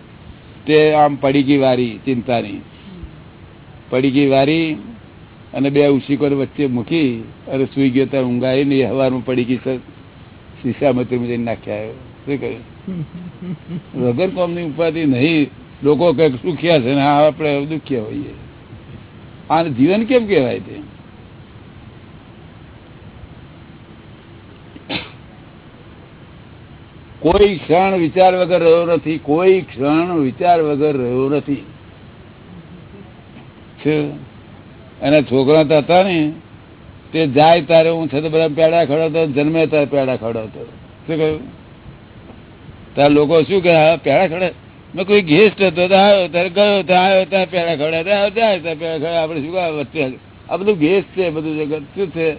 તે આમ પડી ગઈ વારી, ચિંતાની. પડી ગઈ વારી અને બે ઉશીકો વચ્ચે મૂકી અને સુઈ ગયો ત્યારે ઊંઘાઈ નહીં હવારમાં પડી ગઈ, સર, શીશામાં જઈને નાખ્યા શું કહ્યું વગર કોમની ઉપાધિ નહીં. લોકો કંઈક સુખ્યા છે ને હા, આપણે દુખ્યા હોઈએ. આ જીવન કેમ કહેવાય તે? કોઈ ક્ષણ વિચાર વગર રહ્યો નથી. કોઈ ક્ષણ વિચાર વગર રહ્યો નથી. અને છોકરા તો હતા ને તે જાય તારે હું છે તો બધા પેડા ખવડાવતો જન્મે તારે પેડા ખવડાવતો શું કહ્યું? તારા લોકો શું કે હા પેડા ખવડે મેં કોઈ ગેસ્ટ હતો આવ્યો ત્યારે ગયો ત્યાં આવ્યો ત્યાં પેડા ખવડાવે આવ્યો ત્યાં ત્યાં પેડા ખવડાવે આપણે શું કહે વચ્ચે આ બધું ગેસ્ટ છે બધું જગત. શું છે?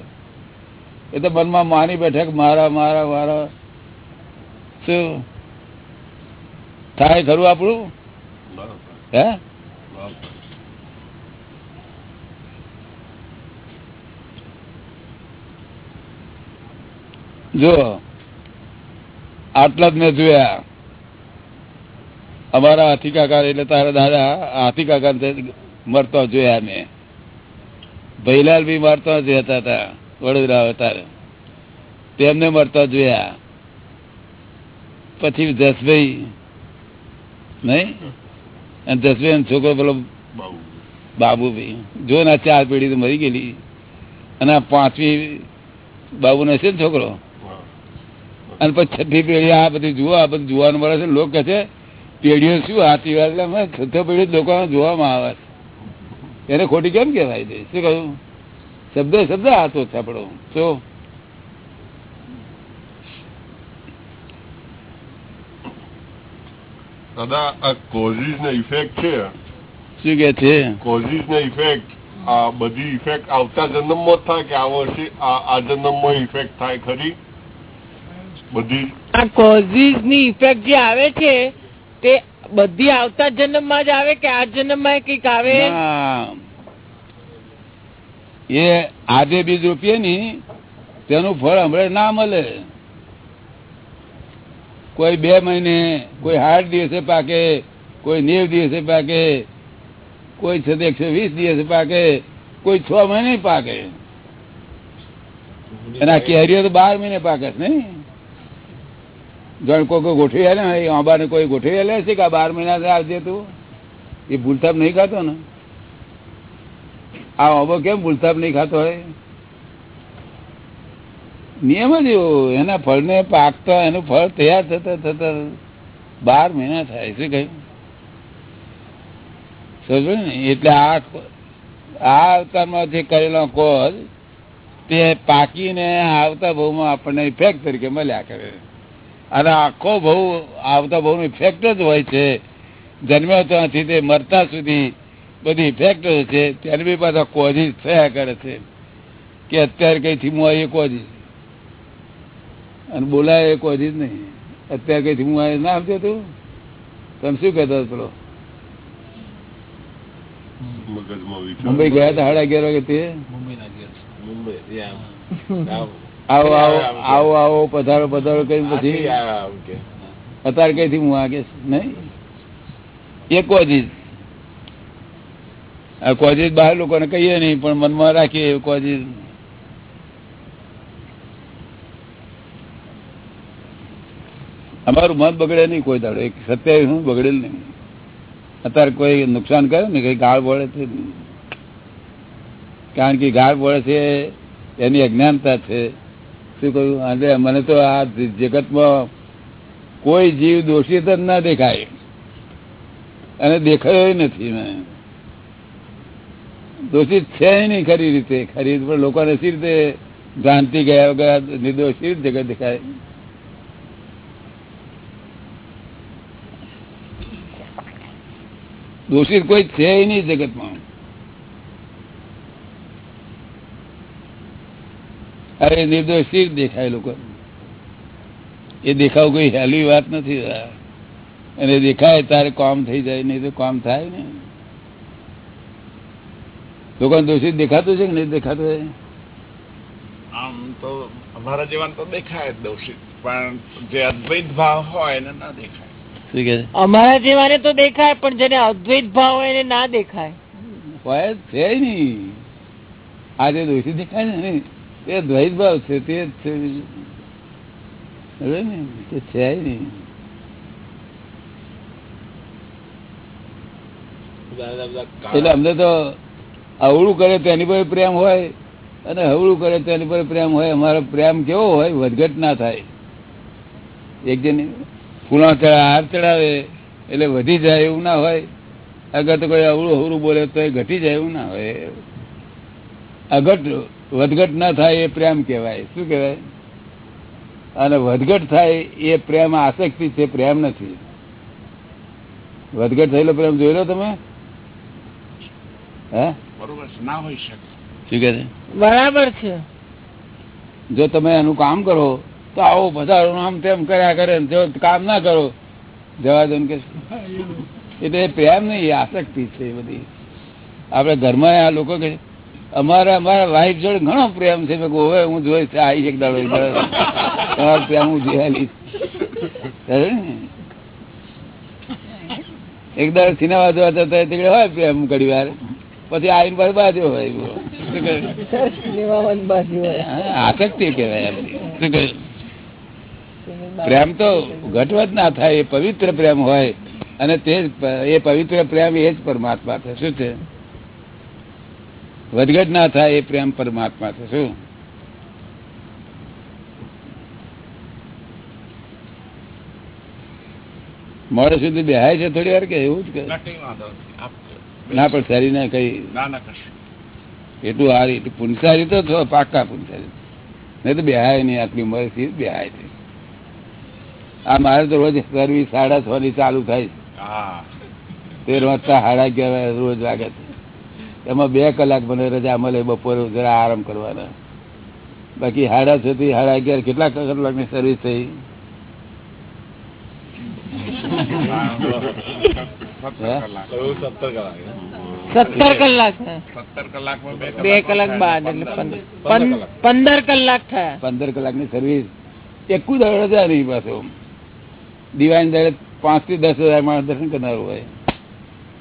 એ તો મનમાં માની બેઠક મારા મારા મારા. શું? થાય ખરું આપણું? હે? જો, આટલા જ મેં જોયા. અમારા હાથી કાકા એટલે તારા દાદા હાથી કાકા મરતો જોયા મેં ભૈલાલ બી મરતો જ રહેતા હતા, વડોદરા હતા તેમને મરતા જોયા. પછી જસભાઈ, નહીં? અને જસભાઈ છોકરો પેલો બાબુ બાબુભાઈ જો ના ચાર પેઢી તો મરી ગયેલી. અને પાંચમી બાબુ ને છે ને છોકરો. અને પછી છઠ્ઠી પેઢી આ બધું જુઓ આ બધું જોવાનું મળે છે. લોકો કહે છે પેઢીઓ શું હાથી અમે છઠ્ઠો પેઢી લોકો જોવામાં આવે છે. એને ખોટી કેમ કહેવાય દે શું કહ્યું? શબ્દ શબ્દ હાથો છે આપણો શું? દાદા આ કોઝિસ ને ઇફેક્ટ છે. શું કે છે? કોઝિસ ને ઇફેક્ટ આ બધી ઇફેક્ટ આવતા જન્મમાં જ થાય કે આ વર્ષે આ આ જન્મમાં ઇફેક્ટ થાય ખરી? બધી આ કોઝિસની ઇફેક્ટ જે આવે છે તે બધી આવતા જન્મમાં જ આવે કે આ જન્મમાં કંઈક આવે? એ આજે બીજ રૂપિયે ની તેનું ફળ હમણાં ના મળે. કોઈ બે મહિને કોઈ આઠ દિવસે પાકે કોઈ નેવ દિવસે પાકે કોઈ છે એકસો વીસ દિવસે પાકે કોઈ છ મહિને પાકે. એના કેરીઓ તો બાર મહિને પાકે છે નહીં. જાણ કોઈ ગોઠવી આલે ને આંબાને કોઈ ગોઠવી આલે છે કે આ બાર મહિના આવજે તું? એ ભૂલથાપ નહીં ખાતો ને? આ આંબો કેમ ભૂલથાપ નહીં ખાતો હોય? નિયમ જ એવો, એના ફળને પાકતા એનું ફળ તૈયાર થતા થતા બાર મહિના થાય શું કહ્યું સમજો ને? એટલે આ આ અવતારમાં જે કરેલો કોઝ તે પાકીને આવતા ભાવમાં આપણને ઇફેક્ટ તરીકે મળ્યા કરે. અને આખો બહુ આવતા બહુ ઇફેક્ટ જ હોય છે. જન્મ્યો ત્યાંથી તે મરતા સુધી બધી ઇફેક્ટ છે. ત્યારે બી પાછા કોઝિસ થયા કરે છે. કે અત્યારે કઈથી હું આવીએ કોઝિસ? અને બોલાય એ કોઝિસ નહીં. અત્યારે કઈથી હું આવી ના આવજો તું તમે શું કહેતા હતા પેલો? મુંબઈ ગયા હતા સાડા અગિયાર વાગે તે? મુંબઈ. આવો આવો આવો આવો પધારો પધારો કઈ પછી અત્યારે કઈથી હું આગે નહીં? એ કોજીસ આ કોજીસ બહાર લોકોને કહીએ નહીં પણ મનમાં રાખીએ એ કોજીસ અમારું મત બગડે નહીં કોઈ દાડો. એક સત્યાવીસ હું બગડેલ નહીં. અત્યારે કોઈ નુકસાન કર્યું ને કઈ ગાળ વળે છે કારણ કે ગાળ વળે છે એની અજ્ઞાનતા છે. શું કહ્યું અને મને તો આ જગતમાં કોઈ જીવ દોષિત જ ના દેખાય. અને દેખાયો નથી મેં દોષિત છે નહીં ખરી રીતે. ખરી પણ લોકોને સી રીતે ભ્રાંતિ ગયા વગર નિર્દોષ જગત દેખાય? દોષિત કોઈ છે નહીં જગતમાં. અરે નિર્દોષ સી દેખાય લોકો? એ દેખાવ કોઈ હેલી વાત નથી અને દેખાય તારે કામ થઈ જાય નહીં તો કામ થાય ને લોકોને દોષિત દેખાતું છે કે નહીં દેખાતું છે આમ તો અમારા જીવન તો દેખાય દોષિત પણ જે અદ્વૈત ભાવ હોય એને ના દેખાય? અમારા જેવાને તો દેખાય પણ જેને અદ્વૈત ભાવ હોય એને ના દેખાય. હોય છે નહીં. આજે જે દોષિત દેખાય છે ને તે દ્વૈત ભાવ છે, તે જ છે તે છે નહીં. એટલે અમને તો અવળું કરે તેની પર પ્રેમ હોય, અને હવળું કરે તેની પર પ્રેમ હોય. અમારો પ્રેમ કેવો હોય? વધઘટ ના થાય. એક જણ ફૂલા હાર ચડાવે એટલે વધી જાય એવું ના હોય. અગર તો કોઈ અવળું હવળું બોલે તો એ ઘટી જાય એવું ના હોય. અઘટ વધઘટ ના થાય એ પ્રેમ કહેવાય. શું કહેવાય? અને વધઘટ થાય એ પ્રેમ આસક્તિ છે પ્રેમ નથી. વધઘટ થયેલો પ્રેમ જોઈ લો તમે. હે? ના હોય શકે. બરાબર છે. જો તમે એનું કામ કરો તો આવો બધા આમ તેમ કર્યા કરે જો કામ ના કરો જવા દો કે એટલે એ પ્રેમ નહીં આસક્તિ છે એ બધી. આપણે ઘરમાં આ લોકો કે અમારા અમારા વાઈફ જોડે ઘણો પ્રેમ છે. મેં હવે હું જોઈશ આવી એક દાડો તમારો પ્રેમ હું જોયાલી એક દાડો સિનેમા જોવા જતા તે હોય પ્રેમ ઘડી વાર. પછી આવીને પાછું બાજુ હોય આસક્તિ કહેવાય? પ્રેમ તો ઘટવત ના થાય એ પવિત્ર પ્રેમ હોય. અને તે એ પવિત્ર પ્રેમ એ જ પરમાત્મા છે. શું છે? વધઘટ ના થાય એ પ્રેમ પરમાત્મા છે શું? મોડે સુધી બેહાય છે થોડી વાર કે એવું જ કે? ના પણ નથી. ના કઈ એટલું હારી રીતે પુનસારી તો પાકા પુનસારી. નહીં તો બેહાય નહીં આટલી ઉંમરથી બેહાય છે? આ મારે તો રોજ સર્વિસ સાડા છ ની ચાલુ થાય છે. હા. તેર વાગતા સાડા અગિયાર રોજ વાગે છે. એમાં બે કલાક મને રજા મળે બપોરે જરા આરામ કરવાના. બાકી સાડા છ થી સાડા અગિયાર કેટલા કલાકની સર્વિસ થઈ. સત્તર કલાક. બે કલાક બાદ એટલે પંદર. કલાક. થયા. પંદર કલાકની સર્વિસ એકું દળ રજા નહીં પાછો. દિવાળી દાડે પાંચથી દસ હજાર માણસ દર્શન કરનારું હોય.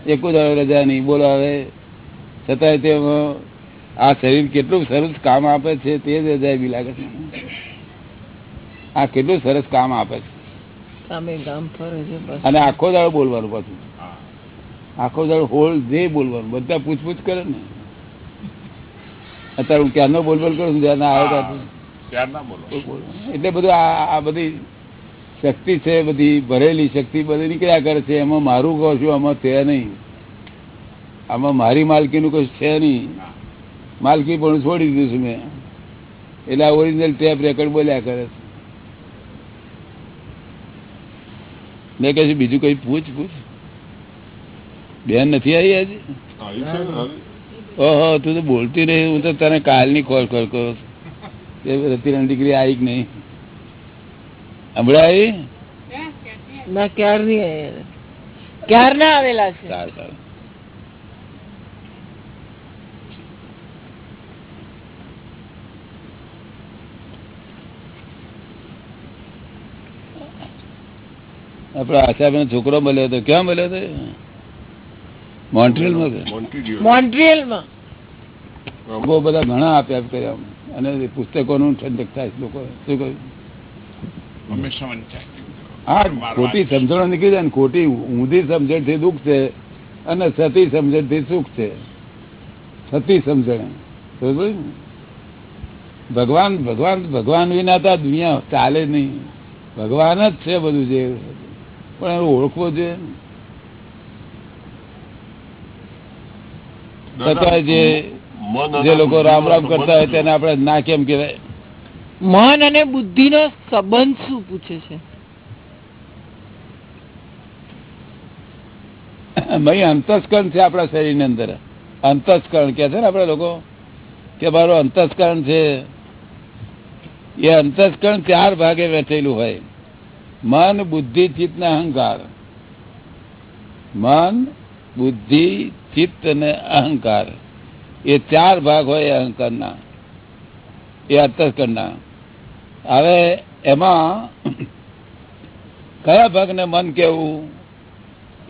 એક દળ રજા નહીં. બોલો હવે છતાંય તે આ શરીર કેટલું સરસ કામ આપે છે તે જ અજાયબી લાગે છે. આ કેટલું સરસ કામ આપે છે. સામે ગામ ફરે છે બસ. અને આખો દાડો બોલવાનું પાછું. આખો દાડો હોલ જે બોલવાનું બધા પૂછપૂછ કરે ને. અત્યારે હું ક્યારનો બોલ બોલ કરું છું આવે આવ્યો એટલે બધું આ આ બધી શક્તિ છે બધી ભરેલી શક્તિ બધી નીકળ્યા કરે છે. એમાં મારું કહું છું આમાં થયા નહીં. આમાં મારી માલકીનું કશું છે નહીં. માલકી પણ છોડી દીધું છું મેં. એટલે આ ઓરિજિનલ ટેપ રેકોર્ડ બોલ્યા કરે છે. મેં કહે છે બીજું કઈ પૂછ પૂછ. બેન નથી આવી આજે? ઓહો તું તો બોલતી રહી. હું તો તને કાલની કોલ કોલ કરું રતિરાની દીકરી આવી કે નહીં? હમણાં આવી ના ક્યાર નહીં ક્યાર ના આવેલા છે? સારું સારું. આપડે આશાબેન છોકરો મળ્યો હતો ક્યાં મળ્યો હતો મોન્ટ્રીયલમાં કે? મોન્ટ્રીયલમાં બહુ બધા ઘણા આપ્યા કર્યા. અને પુસ્તકોનું ઠંડક થાય લોકો શું કહ્યું? હા ખોટી સમજણ નીકળી જાય ને ખોટી ઊંધી સમજણથી દુઃખ છે અને સતી સમજણથી સુખ છે. સતી સમજણ? ભગવાન ભગવાન ભગવાન વિના તો દુનિયા ચાલે નહીં. ભગવાન જ છે બધું જે પણ એનું ઓળખવો જોઈએ ને. જે જે લોકો રામ રામ કરતા હોય તેને આપણે ના કેમ કહેવાય? મન અને બુદ્ધિ નો સંબંધ શું પૂછે છે? મહી અંતસ્કરણ છે આપણા શરીરની અંદર. અંતસ્કરણ કે છે ને આપણા લોકો કે મારું અંતસ્કરણ છે. એ અંતસ્કરણ ચાર ભાગે વેચેલું હોય. મન, બુદ્ધિ, ચિત્ત ને અહંકાર. મન, બુદ્ધિ, ચિત્ત અને અહંકાર. એ ચાર ભાગ હોય અહંકારના એ અંતસ્કરણના હવે એમાં કયા ભાગને મન કેવું?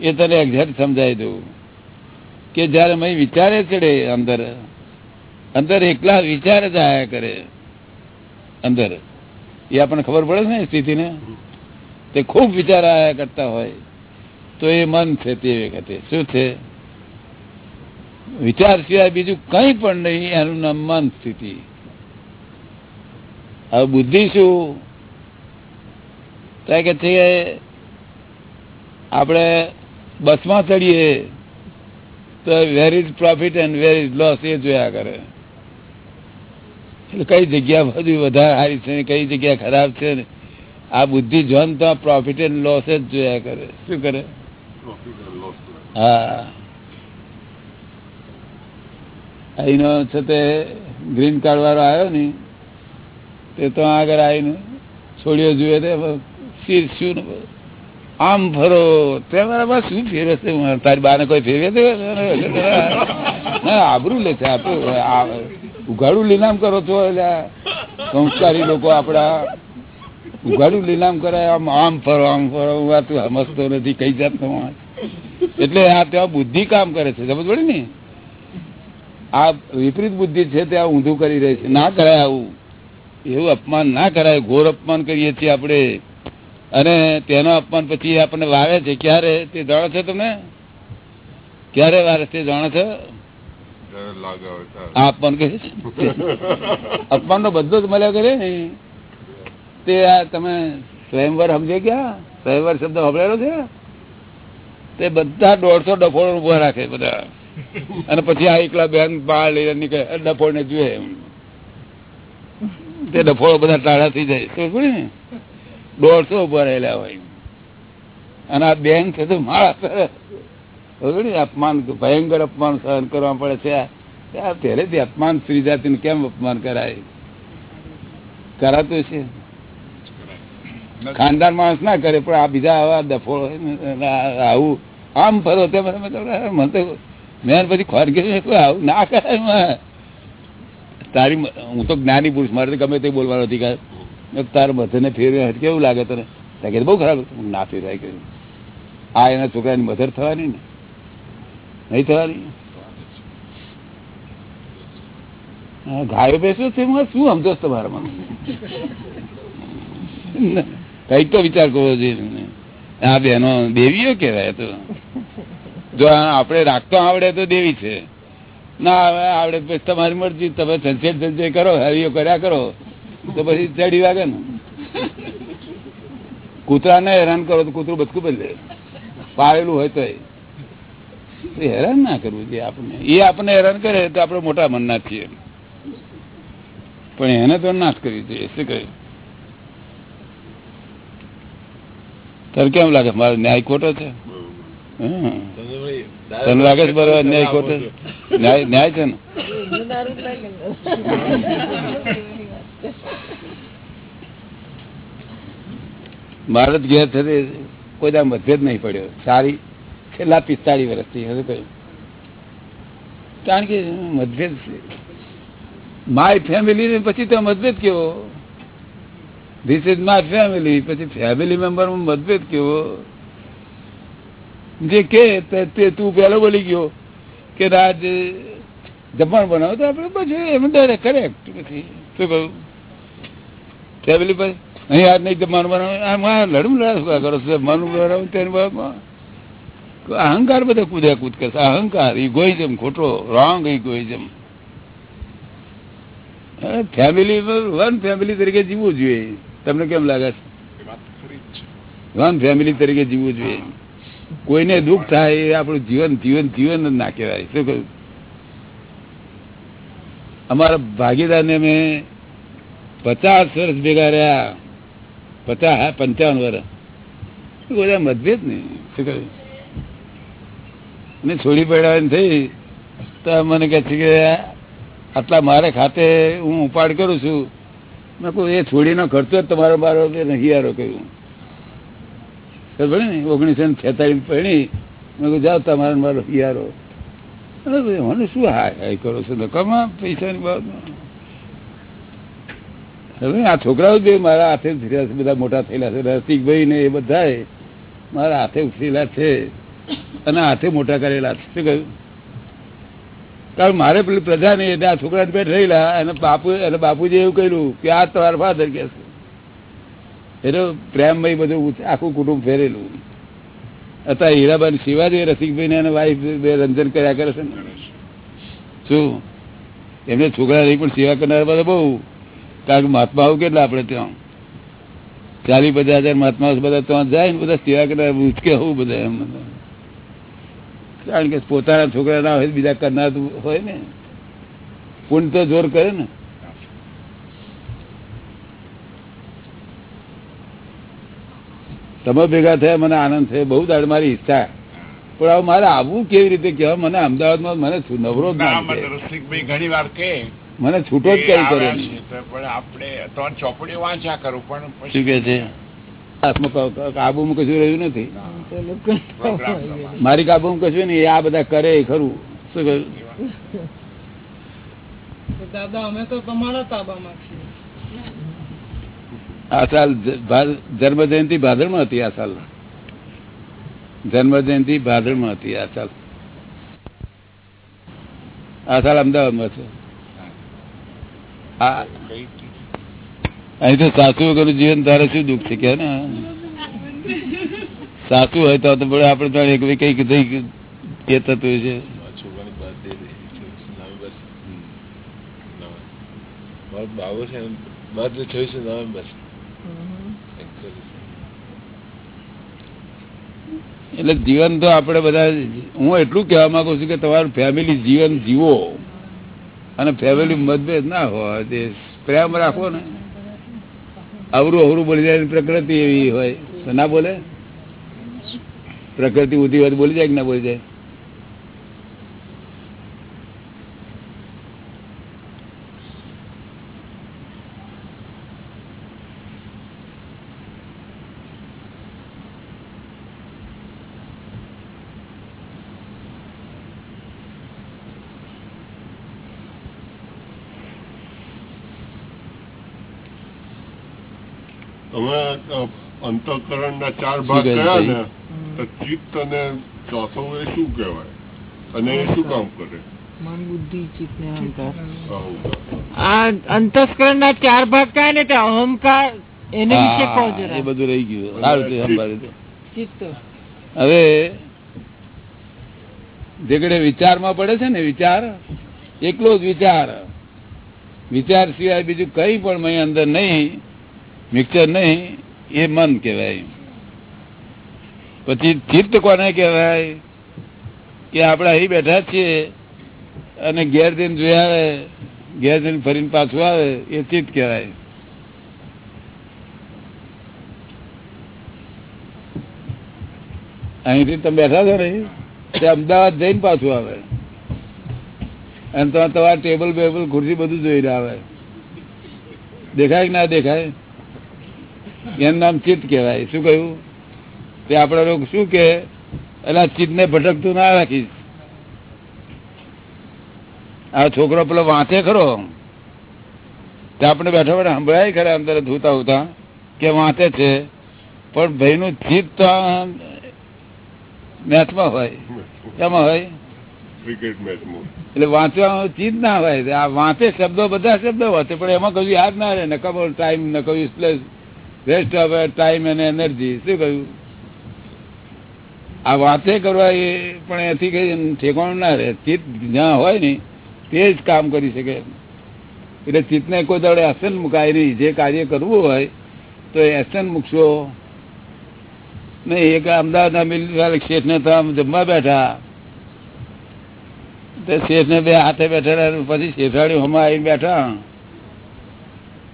એ તને એક્ઝેક્ટ સમજાવી દઉં. કે જયારે મેં વિચારે ચડે અંદર અંદર એકલા વિચાર જ આયા કરે અંદર. એ આપણને ખબર પડે છે ને સ્થિતિને? તે ખૂબ વિચાર આયા કરતા હોય, તો એ મન છે તે વખતે. શું છે? વિચાર સિવાય બીજું કંઈ પણ નહીં, એનું નામ મન સ્થિતિ. હવે બુદ્ધિ શું? કે છે આપણે બસમાં ચડીએ, તો where profit and where loss, એ જોયા કરે. એટલે કઈ જગ્યા બધું વધારે સારી છે કઈ જગ્યા ખરાબ છે ને આ બુદ્ધિ જોન તો પ્રોફિટ એન્ડ લોસ જ જોયા કરે. શું કરે. હા. અહીંનો છે તે ગ્રીન કાર્ડ વાળો આવ્યો ને તે તો આગળ આવીને છોડ્યો જોઈએ તે શીર શું આમ ફરો. તે મારા પાસે શું ફેરે છે? તારી બાને કોઈ ફેરવે છે? ના આબરું લે છે આપણું આ ઉઘાડું લીલામ કરો છો એટલે સંસ્કારી લોકો આપડા ઉઘાડું લીલામ કરાય આમ આમ ફરો આમ ફરો આ તું સમજતો નથી કઈ જાતનો એટલે આ ત્યાં બુદ્ધિ કામ કરે છે સમજ પડે ને? આ વિપરીત બુદ્ધિ છે તે આ ઊંધું કરી રહી છે. ના કરાય આવું. એવું અપમાન ના કરાય ઘોર અપમાન કરીએ છીએ આપણે. અને તેનો અપમાન પછી આપણને વાવે છે ક્યારે? તે જાણો છો તમે? ક્યારે વારે તે જાણો છો. આ અપમાન કહે છે. અપમાન નો બધો જ મળ્યા કરે ને. તે આ તમે સ્વયંવર સમજે ગયા સ્વયંવર શબ્દ સાંભળેલો છે? તે બધા દોઢસો ડફોડ ઊભા રાખે બધા. અને પછી આ એકલા બેન બહાર લઈને નીકળે. ડફોડ ને જુએ. તે ડફોડો બધા ટાળા થઈ જાય. સમજ ને? દોઢસો ઊભા રહેલા હોય અને આ બેન છે તો પડી ને? અપમાન, ભયંકર અપમાન સહન કરવા પડે છે આ. પહેલેથી અપમાન સ્ત્રી જાતિનું કેમ અપમાન કરાય? કરાતું છે ખાનદાન માણસ ના કરે, પણ આ બીજા આવા દફોળ આવું. આમ ફરો તે મને તો મેં પછી ખોરગી આવું ના કરે તારી હું તો જ્ઞાની પુરુષ, મારે ગમે તે બોલવાનો અધિકાર. તારા બધાને ફેરવે કેવું લાગે તને? ત્યાં બહુ ખરાબ ના ફેરવાય કે આ એના છોકરાની મધર થવાની ને? નહીં થવાની? ગાયો બેસો છે શું સમજો તમારા મને કંઈક તો વિચાર કરવો જોઈએ આ બેનો દેવીઓ કેવાય તો. જો આપણે રાખતો આવડે તો દેવી છે. ના, હવે આવડે પછી તમારી મરજી, તમે સંચય સંચય કરો, હરિયો કર્યા કરો, તો પછી ચડી વાગે ને. કૂતરાને હેરાન કરો તો કૂતરું બધું બદલે. પાળેલું હોય તો હેરાન ના કરવું જોઈએ આપણને. એ આપણને હેરાન કરે તો આપણે મોટા મનના છીએ. પણ એને તો નાશ કરવી જોઈએ. શું કહ્યું? તારે કેમ લાગે? મારો ન્યાય ખોટો છે? તને લાગે છે બરોબર ન્યાય ખોટો ન્યાય ન્યાય છે ને? મારે જ ઘેર થતી કોઈ દા મતભેદ નહીં પડ્યો. સારી, છેલ્લા પિસ્તાળીસ વર્ષથી હવે કહ્યું કારણ કે મતભેદ માય ફેમિલી પછી તો મતભેદ કેવો? ધીસ ઇઝ માય ફેમિલી પછી ફેમિલી મેમ્બર મતભેદ કેવો? જે કે તે- તે પેલો બોલી ગયો કે રાજ જમવાનું બનાવો તો આપણે પછી એમ ડાયરેક્ટ કરેક્ટ પછી શું કહ્યું ફેમિલી પછી અહીં આજ નહીં જમવાનું બનાવો. આમ આ લડમ લડા કરો? જમવાનું બનાવું તેની બાબતમાં? અહંકાર બધા કૂદ્યા કૂદ કરશે. અહંકાર ઇગોઇઝમ ખોટો wrong egoism family one family તરીકે જીવવું જોઈએ. તમને કેમ લાગે છે? વન ફેમિલી તરીકે જીવવું જોઈએ. કોઈને દુઃખ થાય એ આપણું જીવન જીવન જીવન જ ના કહેવાય શું કહ્યું? અમારા ભાગીદારને અમે પચાસ વર્ષ ભેગા રહ્યા. પચાસ હા પંચાવન વર્ષ. બધા મતભેદ નહીં શું કહ્યું? અને છોડી પડ્યા થઈ. તો મને કહે છે કે આટલા મારે ખાતે હું ઉપાડ કરું છું. એ છોડીનો ખર્ચો જ તમારો મારો કે નહીં? કહ્યું ને, ઓગણીસો ને છેતાલીસ પડી. મેં કહું જાઓ તમારો મારો હિયારો. મને શું હાય હાય કરો છો? નકામા પૈસાની બાબતમાં. હવે આ છોકરાઓ જે મારા હાથે ઉછરેલા છે, બધા મોટા થયેલા છે, રસિકભાઈ ને એ બધા મારા હાથે ઉછરેલા છે અને હાથે મોટા કરેલા છે. શું કહ્યું? કારણ મારે પેલી પ્રજા નહીં એટલે આ છોકરા પેટ રહેલા અને બાપુ અને બાપુજી એવું કહ્યું કે આ તમારા ફાધર કે છે. એટલે પ્રેમભાઈ બધું આખું કુટુંબ ફેરેલું. અત્યારે હીરાબાન શિવાજી રસિકભાઈ ને વાઈફ બે રંજન કર્યા કરે છે ને. શું? એમને છોકરા નહીં પણ સેવા કરનાર બધા બહુ. કારણ કે મહાત્માઓ કેટલા આપણે ત્યાં? ચાલીસ પચાસ હજાર મહાત્માઓ બધા ત્યાં જાય ને બધા સેવા કરનાર, ઉચકે હોવું બધા એમ. બધા. કારણ કે પોતાના છોકરા ના હોય બીજા કરનાર હોય ને. પુણ્ય તો જોર કરે ને. તમે ભેગા થયા મને આનંદ થયો. બહુ દાડ મારી ઈચ્છા. પણ હવે મારે આવવું કેવી રીતે કહેવાય? મને અમદાવાદમાં મને નવરો ઘણી વાર કે મને છૂટો જ કઈ કરે આપણે ત્રણ ચોપડી વાંચ્યા કરું પણ શું પછી કે છે કાબુમાં કશું રહ્યું નથી. મારી કાબુમાં કશું નહીં આ બધા કરે ખરું. શું કહ્યું? દાદા અમે તો તમારા તાબામાં આ સાલ જન્મ જયંતિ ભાદરમાં હતી આ સાલ. જન્મ જયંતિ ભાદરમાં હતી આ સાલ. આ સાલ અમદાવાદમાં છે. આ અહીં તો સાસુ વગરનું જીવન તારે શું દુઃખ છે કે ને? સાસુ હોય તો આપણે તો એક કંઈક કંઈક એ થતું છે છે બાદ છવ્વીસ નવેમ્બર. એટલે જીવન તો આપણે બધા હું એટલું કહેવા માંગુ છું કે તમારું ફેમિલી જીવન જીવો. અને ફેમિલી મતભેદ ના હોય તે પ્રેમ રાખો ને. અવરું અવરું બોલી જાય પ્રકૃતિ એવી હોય. તો ના બોલે? પ્રકૃતિ ઉધી હોય બોલી જાય કે ના બોલી જાય તમે અ, અંતઃકરણના ચાર ભાગ કયા ને તો ચિત્ત અને ચોથો એ શું કહેવાય? અને એ શું કામ કરે? મન બુદ્ધિ ચિત્ત ને અહંકાર. અહંકાર. આ અંતસ્કરણ ના ચાર ભાગ કયા ને અહંકાર એને વિશે કહો હા, જરા. એ બધું રહી ગયું. સારું છે સંભાળ્યું છે. ચિત્ત. હવે જે ઘડે વિચારમાં પડે છે ને વિચાર એકલો જ વિચાર. વિચાર સિવાય બીજું કઈ પણ મય અંદર નહીં મિક્સર નહીં એ મન કહેવાય પછી ચિત્ત કોને કહેવાય? કે આપણે અહીં બેઠા છીએ. અને ઘેર જઈને જોઈ આવે, ઘેર જઈને ફરીને પાછું આવે, એ ચિત્ત કહેવાય. અહીંથી તમે બેઠા છો ને તે અમદાવાદ જઈને પાછું આવે. અને તમારે તમારે ટેબલ બેબલ, ખુરશી બધું જોઈને આવે. દેખાય કે ના દેખાય? એનું નામ ચિત્ત કહેવાય. શું કહ્યું? તે આપણા લોકો શું કે એના ચિત્તને ભટકતું ના રાખીશ. આ છોકરો પેલો વાંચે ખરો? તે આપણે બેઠા બેઠા સંભળાય ખરા અંદર ધૂતા ઉતા કે વાંચે છે. પણ ભાઈનું ચિત્ત તો મેચમાં હોય. કેમાં હોય? ક્રિકેટ મેચમાં એટલે વાંચવાનું ચીજ ના હોય. આ વાંચે શબ્દો બધા શબ્દો વાંચે પણ એમાં કયું યાદ ના રહે. ને કબર ટાઈમ ને કયું પ્લસ વેસ્ટ ઓફ ટાઈમ અને એનર્જી શું કહ્યું? આ વાતે કરવા એ પણ એથી કઈ ઠેકાણું ના રહે. ચિત્ત જ્યાં હોય ને, તે જ કામ કરી શકે. એટલે ચિત્તને કોઈ દાડે અસન મુકાય નહીં. જે કાર્ય કરવું હોય, તો એ એસન મૂકશો. નહીં, એક અમદાવાદના મિલ શેઠને તો આમ જમવા બેઠા. તે શેઠને બે હાથે બેઠેલા પછી શેઠાળી હમણાં આવીને બેઠા.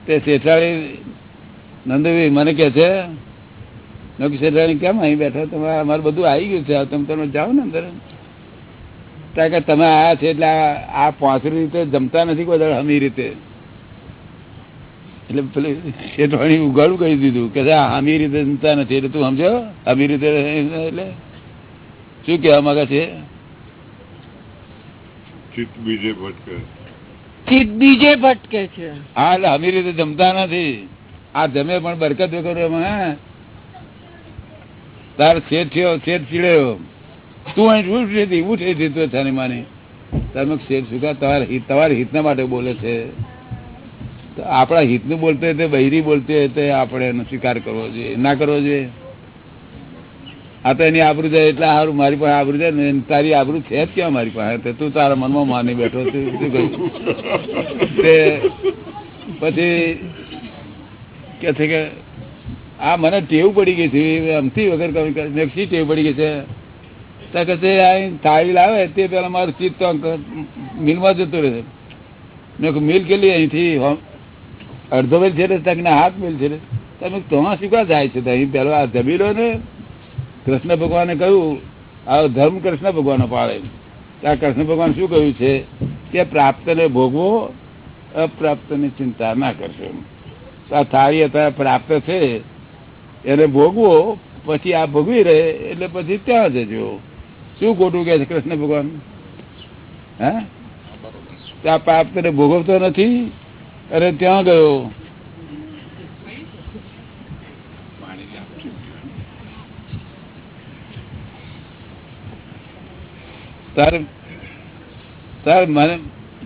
તે શેઠાડી નંદુભાઈ મને કે છે મેં કેમ અહીં બેઠા? તમે અમારું બધું આવી ગયું છે. તમે તમે જાઓ ને અંદર. ત્યાં કે તમે આયા છે એટલે આ પાંચરી રીતે જમતા નથી કોઈ દાડો હમી રીતે. એટલે પેલી શેઠવાણી ઉગાડું કહી દીધું કે હમી રીતે જમતા નથી. એટલે તું સમજો હમી રીતે એટલે. શું કહેવા માંગે છે? ચિત્ત બીજે ભટકે ચિત્ત બીજે ભટકે છે. હા એટલે હમી રીતે જમતા નથી. આ જમે પણ બરકત વગર તાર શેઠ થયો, શેઠ ચીડ્યો. તું અહીં ઉઠી ઉઠ તો? છાની માની. તમે શેઠ સુખા તમારા તમારા હિતના માટે બોલે છે. આપણા હિતનું બોલતો હોય તે, બૈરી બોલતી હોય તે આપણે એનો સ્વીકાર કરવો જોઈએ, ના કરવો જોઈએ. આ તો એની આબરૂ જાય એટલે સારું મારી પાસે આબરૂ જાય ને તારી આબરૂ છે જ ક્યાં મારી પાસે? તું તારા મનમાં માની બેઠો છું. તે પછી કે છે કે આ મને ટેવ પડી ગઈ છે અમથી વગર મેં શી ટેવ પડી ગઈ છે. તો કે છે, આ થાળી લાવે, તે પેલા મારું ચિત્ત મિલમાં જતું રહે મેં મિલ કેટલી અહીંથી અડધો મિલ છે તકને હાથ મિલ છે તમે તો શું કા જાય છે? અહીં પેલો આ જમીલો ને કૃષ્ણ ભગવાને કહ્યું, આ ધર્મ કૃષ્ણ ભગવાન પાળે આ કૃષ્ણ ભગવાન શું કહ્યું છે? કે પ્રાપ્તને ભોગવો, અપ્રાપ્તની ચિંતા ના કરશો આ થાળી અત્યારે પ્રાપ્ત છે. એને ભોગવો, પછી આ ભોગવી રહે, એટલે પછી ત્યાં જજો. શું ખોટું કે છે કૃષ્ણ ભગવાન? હે? આ પાપ તને ભોગવતો નથી, અરે ત્યાં ગયો. તાર તાર મને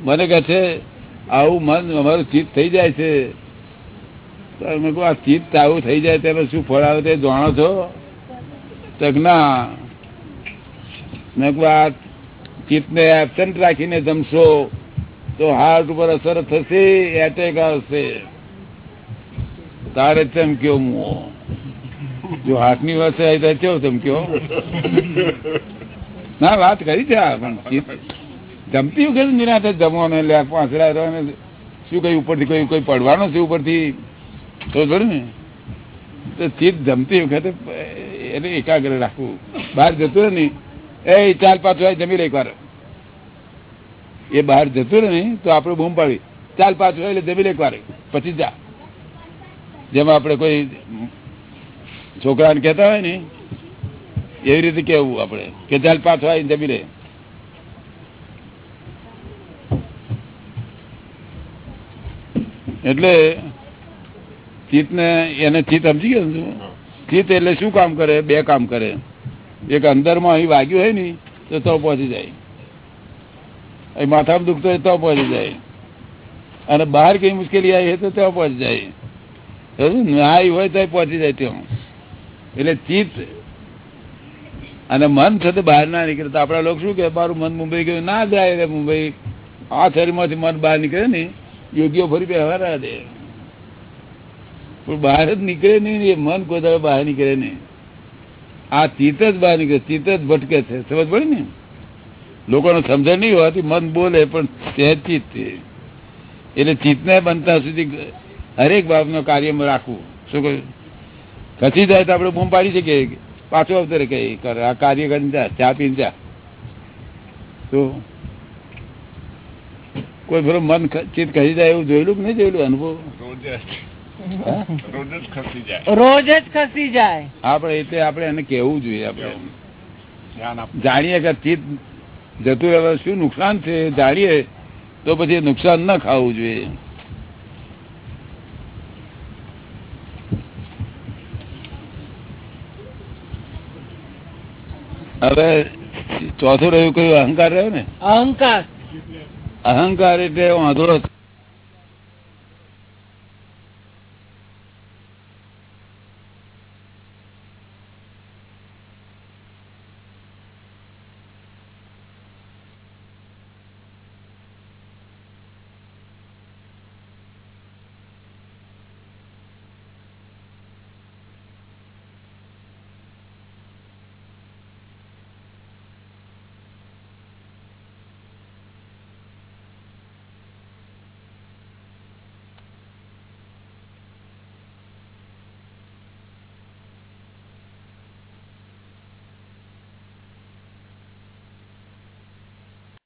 મને કહે છે, આવું મન અમારું ચિત્ત થઈ જાય છે. તો મેં આ ચિત્ત આવું થઈ જાય ત્યારે શું ફળ આવે તે જાણો છો? ના. મેં આ ચિત્તને એબસેન્ટ રાખીને જમશો, તો હાર્ટ ઉપર અસર થશે એટેક આવશે. તારે ચમક્યો મુઓ? જો હાથની વસે આવી તો કેવો ચમક્યો ના, વાત કરી છે પણ જમતી વખતે નિરાતે જમવાનું એટલે પાંચડા શું કઈ ઉપરથી કોઈ કોઈ પડવાનું છે ઉપરથી? તો જમતી વખતે એને એકાગ્ર રાખવું. બહાર જતું ને, એ ચાલ પાછું જમી લે એકવાર. એ બહાર જતું ને, તો આપણે બૂમ પાડી. ચાલ પાછું એટલે જમી લે એકવાર. પછી જા. જેમાં આપણે કોઈ છોકરાને કહેતા હોય ને, એવી રીતે કેવું આપણે, કે ચાલ પાછો આવીને જમી લે. એટલે ચિત્ત ને એને ચિત્ત સમજી ગયો ચિત્ત એટલે શું કામ કરે? બે કામ કરે. એક અંદરમાં અહીં વાગ્યું હોય ને, તો પહોંચી જાય. અહીં માથામાં દુખતો હોય તો પહોંચી જાય. અને બહાર કઈ મુશ્કેલી આવી હોય તો ત્યાં પહોંચી જાય. ને? હોય તો પહોંચી જાય ત્યાં એટલે ચિત્ત અને મન સાથે બહાર ના નીકળે. તો આપણા લોકો શું કે, મારું મન મુંબઈ ગયું, ના જાય રે મુંબઈ. આ શરીરમાંથી મન બહાર નીકળે ને, યોગ્ય ફરી વ્યવહાર દે. પણ બહાર જ નીકળે નહીં મન કોઈ દાડો બહાર નીકળે નહીં. આ ચિત્ત જ બહાર નીકળે, ચિત્ત જ ભટકે છે. સમજ પડે ને? લોકોને સમજણ નહીં હોવાથી મન બોલે, પણ તે ચિત્ત એટલે ચિત્તને બનતા સુધી હરેક બાબનો કાર્યમાં રાખવું. શું કહ્યું? ખસી જાય તો આપણે બૂમ પાડી શકીએ? પાછો અવતરે કે કર, આ કાર્ય કરીને જા, ચા પીને જા. તો કોઈ ફરો મન ચિત્ત ખસી જાય એવું જોયેલું કે નહીં જોયેલું? અનુભવ? રોજ જ ખસી જાય. રોજ જ ખસી જાય. આપણે એટલે આપણે એને કેવું જોઈએ આપણે. જાણીએ કે ચિત્ત જતું રહેવા શું નુકસાન છે જાણીએ તો પછી નુકસાન ન ખાવું જોઈએ. હવે ચોથું રહ્યું કયું અહંકાર રહ્યો ને? અહંકાર. અહંકાર એટલે વાંધો